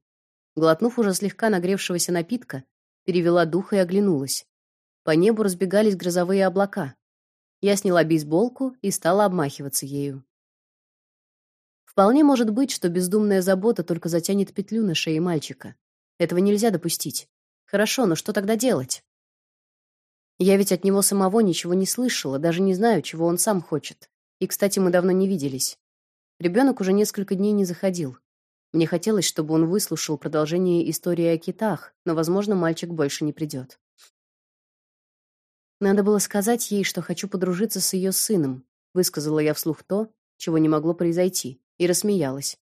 Глотнув уже слегка нагревшегося напитка, перевела дух и оглянулась. По небу разбегались грозовые облака. Я сняла бейсболку и стала обмахиваться ею. Вполне может быть, что бездумная забота только затянет петлю на шее мальчика. Этого нельзя допустить. Хорошо, но что тогда делать? Я ведь от него самого ничего не слышала, даже не знаю, чего он сам хочет. И, кстати, мы давно не виделись. Ребенок уже несколько дней не заходил. Мне хотелось, чтобы он выслушал продолжение истории о китах, но, возможно, мальчик больше не придет. Надо было сказать ей, что хочу подружиться с ее сыном, высказала я вслух то, чего не могло произойти, и рассмеялась.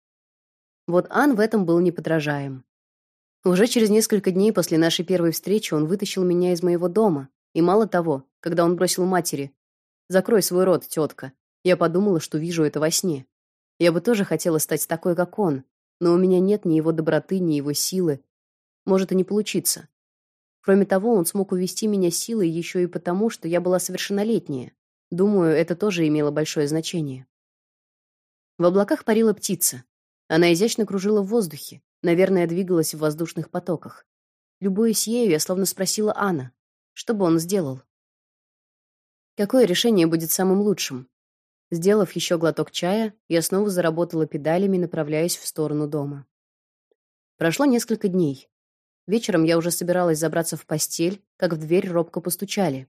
Вот Ан в этом был неподражаем. Уже через несколько дней после нашей первой встречи он вытащил меня из моего дома, и мало того, когда он бросил матери: "Закрой свой рот, тетка", я подумала, что вижу это во сне. Я бы тоже хотела стать такой, как он, но у меня нет ни его доброты, ни его силы. Может и не получиться. Кроме того, он смог увести меня силой еще и потому, что я была совершеннолетняя. Думаю, это тоже имело большое значение. В облаках парила птица. Она изящно кружила в воздухе, наверное, двигалась в воздушных потоках. Любуясь ею, я словно спросила Анна, что бы он сделал? Какое решение будет самым лучшим? Сделав еще глоток чая, я снова заработала педалями, направляясь в сторону дома. Прошло несколько дней. Вечером я уже собиралась забраться в постель, как в дверь робко постучали.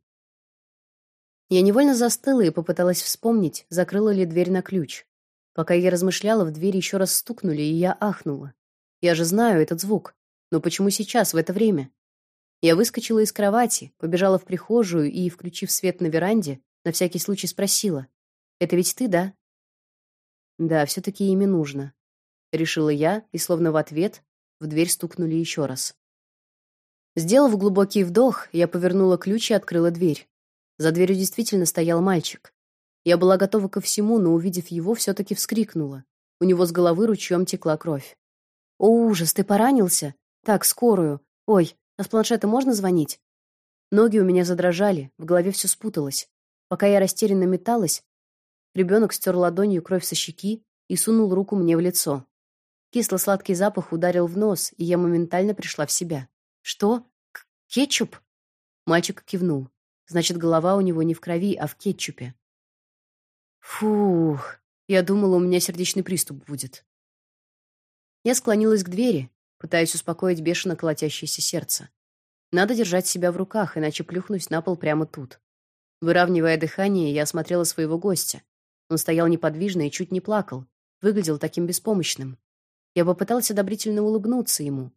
Я невольно застыла и попыталась вспомнить, закрыла ли дверь на ключ. Пока я размышляла, в дверь еще раз стукнули, и я ахнула. Я же знаю этот звук. Но почему сейчас, в это время? Я выскочила из кровати, побежала в прихожую и, включив свет на веранде, на всякий случай спросила: "Это ведь ты, да?" "Да, все таки ими нужно", решила я, и словно в ответ в дверь стукнули еще раз. Сделав глубокий вдох, я повернула ключ и открыла дверь. За дверью действительно стоял мальчик. Я была готова ко всему, но увидев его, все таки вскрикнула. У него с головы ручьем текла кровь. О, ужас, ты поранился? Так, скорую. Ой, а с планшета можно звонить? Ноги у меня задрожали, в голове все спуталось. Пока я растерянно металась, ребенок стер ладонью кровь со щеки и сунул руку мне в лицо. Кисло-сладкий запах ударил в нос, и я моментально пришла в себя. Что? К кетчуп? Мальчик кивнул. Значит, голова у него не в крови, а в кетчупе. Фух, я думала, у меня сердечный приступ будет. Я склонилась к двери, пытаясь успокоить бешено колотящееся сердце. Надо держать себя в руках, иначе плюхнусь на пол прямо тут. Выравнивая дыхание, я осмотрела своего гостя. Он стоял неподвижно и чуть не плакал, выглядел таким беспомощным. Я попыталась одобрительно улыбнуться ему.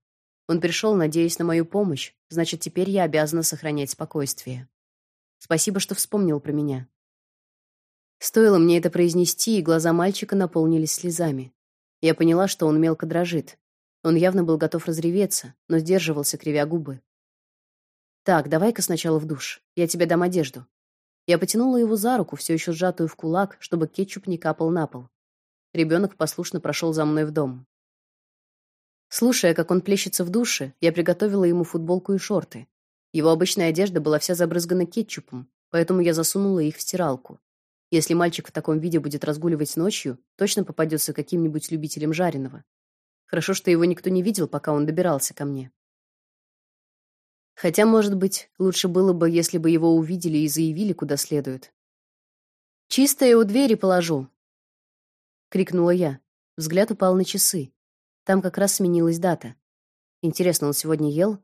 Он пришел, надеясь на мою помощь, значит, теперь я обязана сохранять спокойствие. Спасибо, что вспомнил про меня. Стоило мне это произнести, и глаза мальчика наполнились слезами. Я поняла, что он мелко дрожит. Он явно был готов разреветься, но сдерживался, кривя губы. Так, давай-ка сначала в душ. Я тебе дам одежду. Я потянула его за руку, все еще сжатую в кулак, чтобы кетчуп не капал на пол. Ребенок послушно прошел за мной в дом. Слушая, как он плещется в душе, я приготовила ему футболку и шорты. Его обычная одежда была вся забрызгана кетчупом, поэтому я засунула их в стиралку. Если мальчик в таком виде будет разгуливать ночью, точно попадется каким-нибудь любителем жареного. Хорошо, что его никто не видел, пока он добирался ко мне. Хотя, может быть, лучше было бы, если бы его увидели и заявили куда следует. «Чистое у двери положу!» — крикнула я. Взгляд упал на часы. Там как раз сменилась дата. Интересно, он сегодня ел?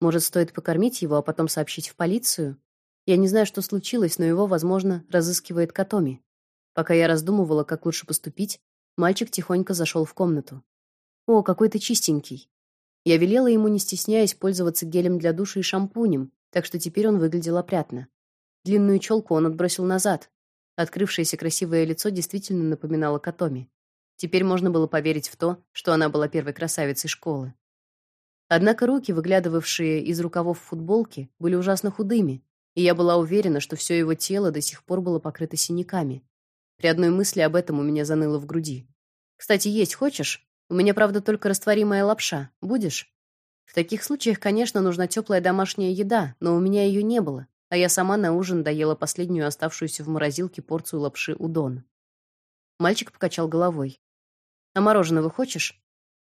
Может, стоит покормить его, а потом сообщить в полицию? Я не знаю, что случилось, но его, возможно, разыскивает Катоми. Пока я раздумывала, как лучше поступить, мальчик тихонько зашел в комнату. О, какой ты чистенький. Я велела ему, не стесняясь, пользоваться гелем для душа и шампунем, так что теперь он выглядел опрятно. Длинную челку он отбросил назад. Открывшееся красивое лицо действительно напоминало Катоми. Теперь можно было поверить в то, что она была первой красавицей школы. Однако руки, выглядывавшие из рукавов футболки, были ужасно худыми, и я была уверена, что все его тело до сих пор было покрыто синяками. При одной мысли об этом у меня заныло в груди. Кстати, есть хочешь? У меня, правда, только растворимая лапша. Будешь? В таких случаях, конечно, нужна теплая домашняя еда, но у меня ее не было, а я сама на ужин доела последнюю оставшуюся в морозилке порцию лапши удон. Мальчик покачал головой. А мороженого хочешь?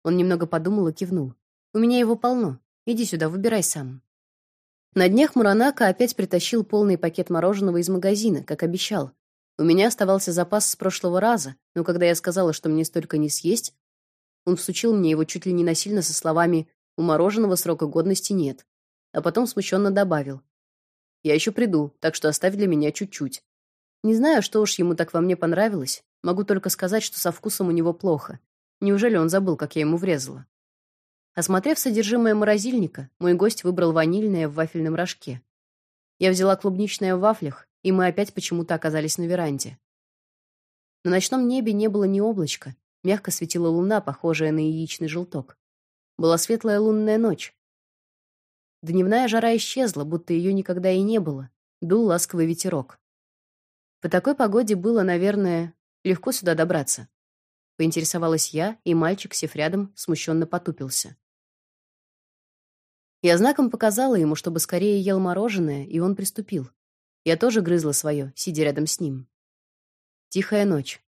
Он немного подумал и кивнул. У меня его полно. Иди сюда, выбирай сам. На днях Муранака опять притащил полный пакет мороженого из магазина, как обещал. У меня оставался запас с прошлого раза, но когда я сказала, что мне столько не съесть, он всучил мне его чуть ли не насильно со словами: "У мороженого срока годности нет". А потом смущенно добавил: "Я еще приду, так что оставь для меня чуть-чуть". Не знаю, что уж ему так во мне понравилось. Могу только сказать, что со вкусом у него плохо. Неужели он забыл, как я ему врезала? Осмотрев содержимое морозильника, мой гость выбрал ванильное в вафельном рожке. Я взяла клубничное в вафлях, и мы опять почему-то оказались на веранде. На ночном небе не было ни облачка, мягко светила луна, похожая на яичный желток. Была светлая лунная ночь. Дневная жара исчезла, будто ее никогда и не было. Дул ласковый ветерок. По такой погоде было, наверное, легко сюда добраться. Поинтересовалась я, и мальчик, сев рядом, смущенно потупился. Я знаком показала ему, чтобы скорее ел мороженое, и он приступил. Я тоже грызла свое, сидя рядом с ним. Тихая ночь.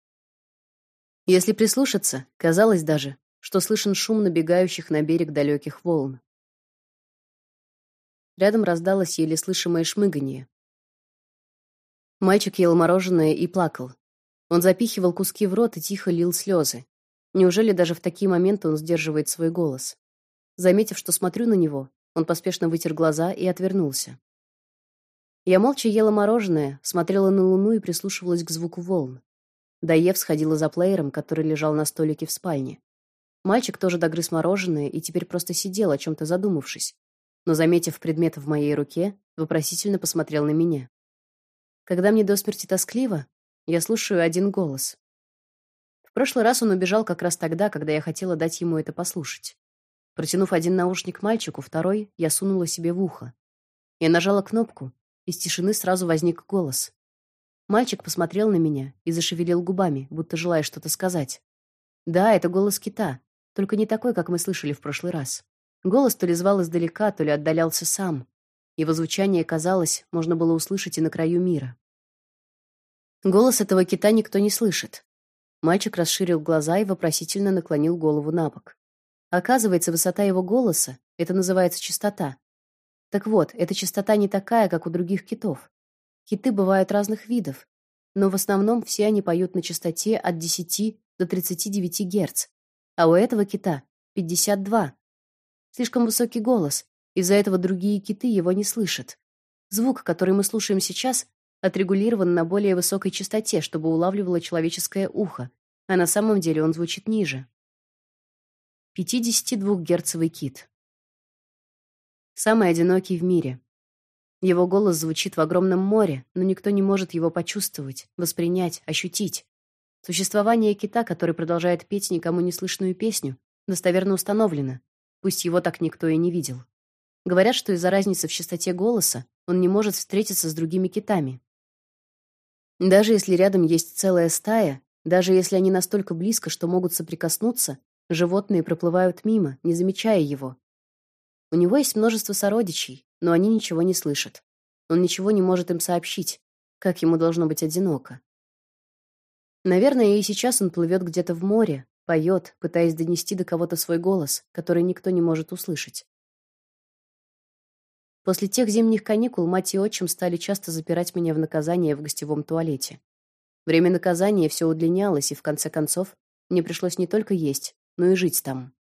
Если прислушаться, казалось даже, что слышен шум набегающих на берег далеких волн. Рядом раздалось еле слышимое шмыганье. Мальчик ел мороженое и плакал. Он запихивал куски в рот и тихо лил слезы. Неужели даже в такие моменты он сдерживает свой голос? Заметив, что смотрю на него, он поспешно вытер глаза и отвернулся. Я молча ела мороженое, смотрела на луну и прислушивалась к звуку волн. Даев сходила за плеером, который лежал на столике в спальне. Мальчик тоже догрыз мороженое и теперь просто сидел, о чем то задумавшись. Но заметив предмет в моей руке, вопросительно посмотрел на меня. Когда мне до смерти тоскливо, я слушаю один голос. В прошлый раз он убежал как раз тогда, когда я хотела дать ему это послушать. Протянув один наушник мальчику, второй я сунула себе в ухо. Я нажала кнопку, из тишины сразу возник голос. Мальчик посмотрел на меня и зашевелил губами, будто желая что-то сказать. Да, это голос кита, только не такой, как мы слышали в прошлый раз. Голос то ли звал издалека, то ли отдалялся сам. Его звучание, казалось, можно было услышать и на краю мира. Голос этого кита никто не слышит. Мальчик расширил глаза и вопросительно наклонил голову набок. Оказывается, высота его голоса это называется частота. Так вот, эта частота не такая, как у других китов. Киты бывают разных видов, но в основном все они поют на частоте от 10 до 39 Гц. А у этого кита 52. Слишком высокий голос, из-за этого другие киты его не слышат. Звук, который мы слушаем сейчас, отрегулирован на более высокой частоте, чтобы улавливало человеческое ухо, а на самом деле он звучит ниже. 52-герцовый кит. Самый одинокий в мире. Его голос звучит в огромном море, но никто не может его почувствовать, воспринять, ощутить. Существование кита, который продолжает петь никому не слышную песню, достоверно установлено, пусть его так никто и не видел. Говорят, что из-за разницы в частоте голоса он не может встретиться с другими китами. Даже если рядом есть целая стая, даже если они настолько близко, что могут соприкоснуться, Животные проплывают мимо, не замечая его. У него есть множество сородичей, но они ничего не слышат. Он ничего не может им сообщить, как ему должно быть одиноко. Наверное, и сейчас он плывет где-то в море, поет, пытаясь донести до кого-то свой голос, который никто не может услышать. После тех зимних каникул мать и отчим стали часто запирать меня в наказание в гостевом туалете. Время наказания все удлинялось, и в конце концов мне пришлось не только есть, но и жить там.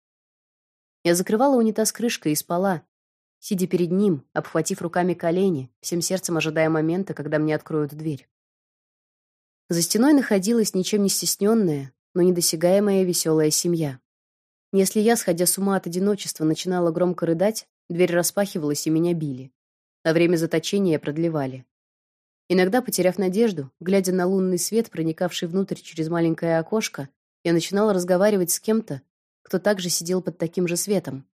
Я закрывала унитаз крышкой и спала, сидя перед ним, обхватив руками колени, всем сердцем ожидая момента, когда мне откроют дверь. За стеной находилась ничем не стесненная, но недосягаемая веселая семья. Если я, сходя с ума от одиночества, начинала громко рыдать, дверь распахивалась и меня били. А время заточения продлевали. Иногда, потеряв надежду, глядя на лунный свет, проникавший внутрь через маленькое окошко, я начинала разговаривать с кем-то, кто также сидел под таким же светом.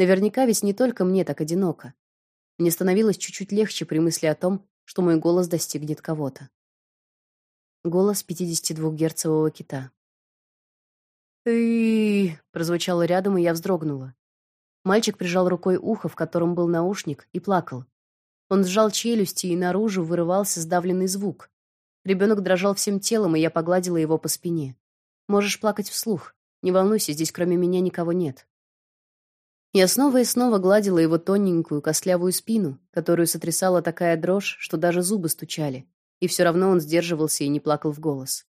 Наверняка ведь не только мне так одиноко. Мне становилось чуть-чуть легче при мысли о том, что мой голос достигнет кого-то. Голос 52-герцового кита. «Ты...» — прозвучало рядом, и я вздрогнула. Мальчик прижал рукой ухо, в котором был наушник, и плакал. Он сжал челюсти, и наружу вырывался сдавленный звук. Ребенок дрожал всем телом, и я погладила его по спине. «Можешь плакать вслух. Не волнуйся, здесь кроме меня никого нет». Я снова и снова гладила его тоненькую, костлявую спину, которую сотрясала такая дрожь, что даже зубы стучали, и все равно он сдерживался и не плакал в голос.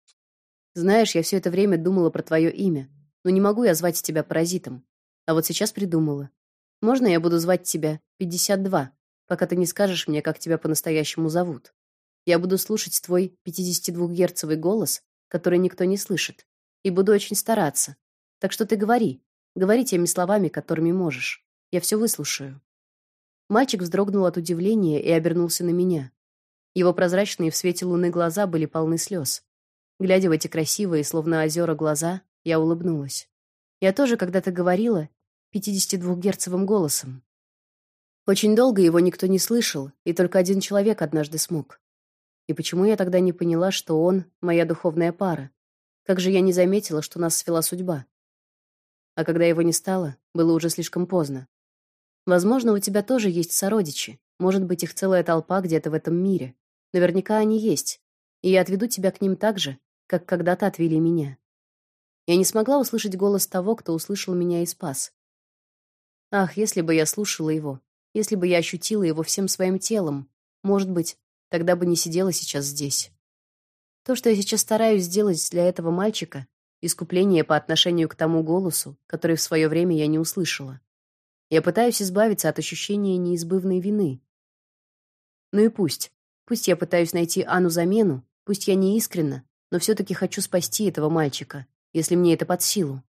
Знаешь, я все это время думала про твое имя, но не могу я звать тебя паразитом. А вот сейчас придумала. Можно я буду звать тебя 52, пока ты не скажешь мне, как тебя по-настоящему зовут? Я буду слушать твой 52-герцовый голос, который никто не слышит, и буду очень стараться. Так что ты говори, говори теми словами, которыми можешь. Я все выслушаю. Мальчик вздрогнул от удивления и обернулся на меня. Его прозрачные в свете луны глаза были полны слез. Глядя в эти красивые, словно озера, глаза, я улыбнулась. Я тоже когда-то говорила 52-герцовым голосом. Очень долго его никто не слышал, и только один человек однажды смог. И почему я тогда не поняла, что он моя духовная пара? Как же я не заметила, что нас свела судьба? А когда его не стало, было уже слишком поздно. Возможно, у тебя тоже есть сородичи. Может быть, их целая толпа где-то в этом мире. Наверняка они есть. И я отведу тебя к ним так же, как когда-то отвели меня. Я не смогла услышать голос того, кто услышал меня и спас. Ах, если бы я слушала его, если бы я ощутила его всем своим телом, может быть, тогда бы не сидела сейчас здесь. То, что я сейчас стараюсь сделать для этого мальчика, искупление по отношению к тому голосу, который в свое время я не услышала. Я пытаюсь избавиться от ощущения неизбывной вины. Ну и пусть. Пусть я пытаюсь найти Анну замену, пусть я не искренна, но все таки хочу спасти этого мальчика, если мне это под силу.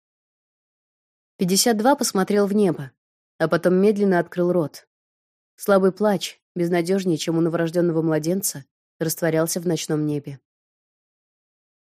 52 посмотрел в небо, а потом медленно открыл рот. Слабый плач, безнадежнее, чем у новорожденного младенца, растворялся в ночном небе.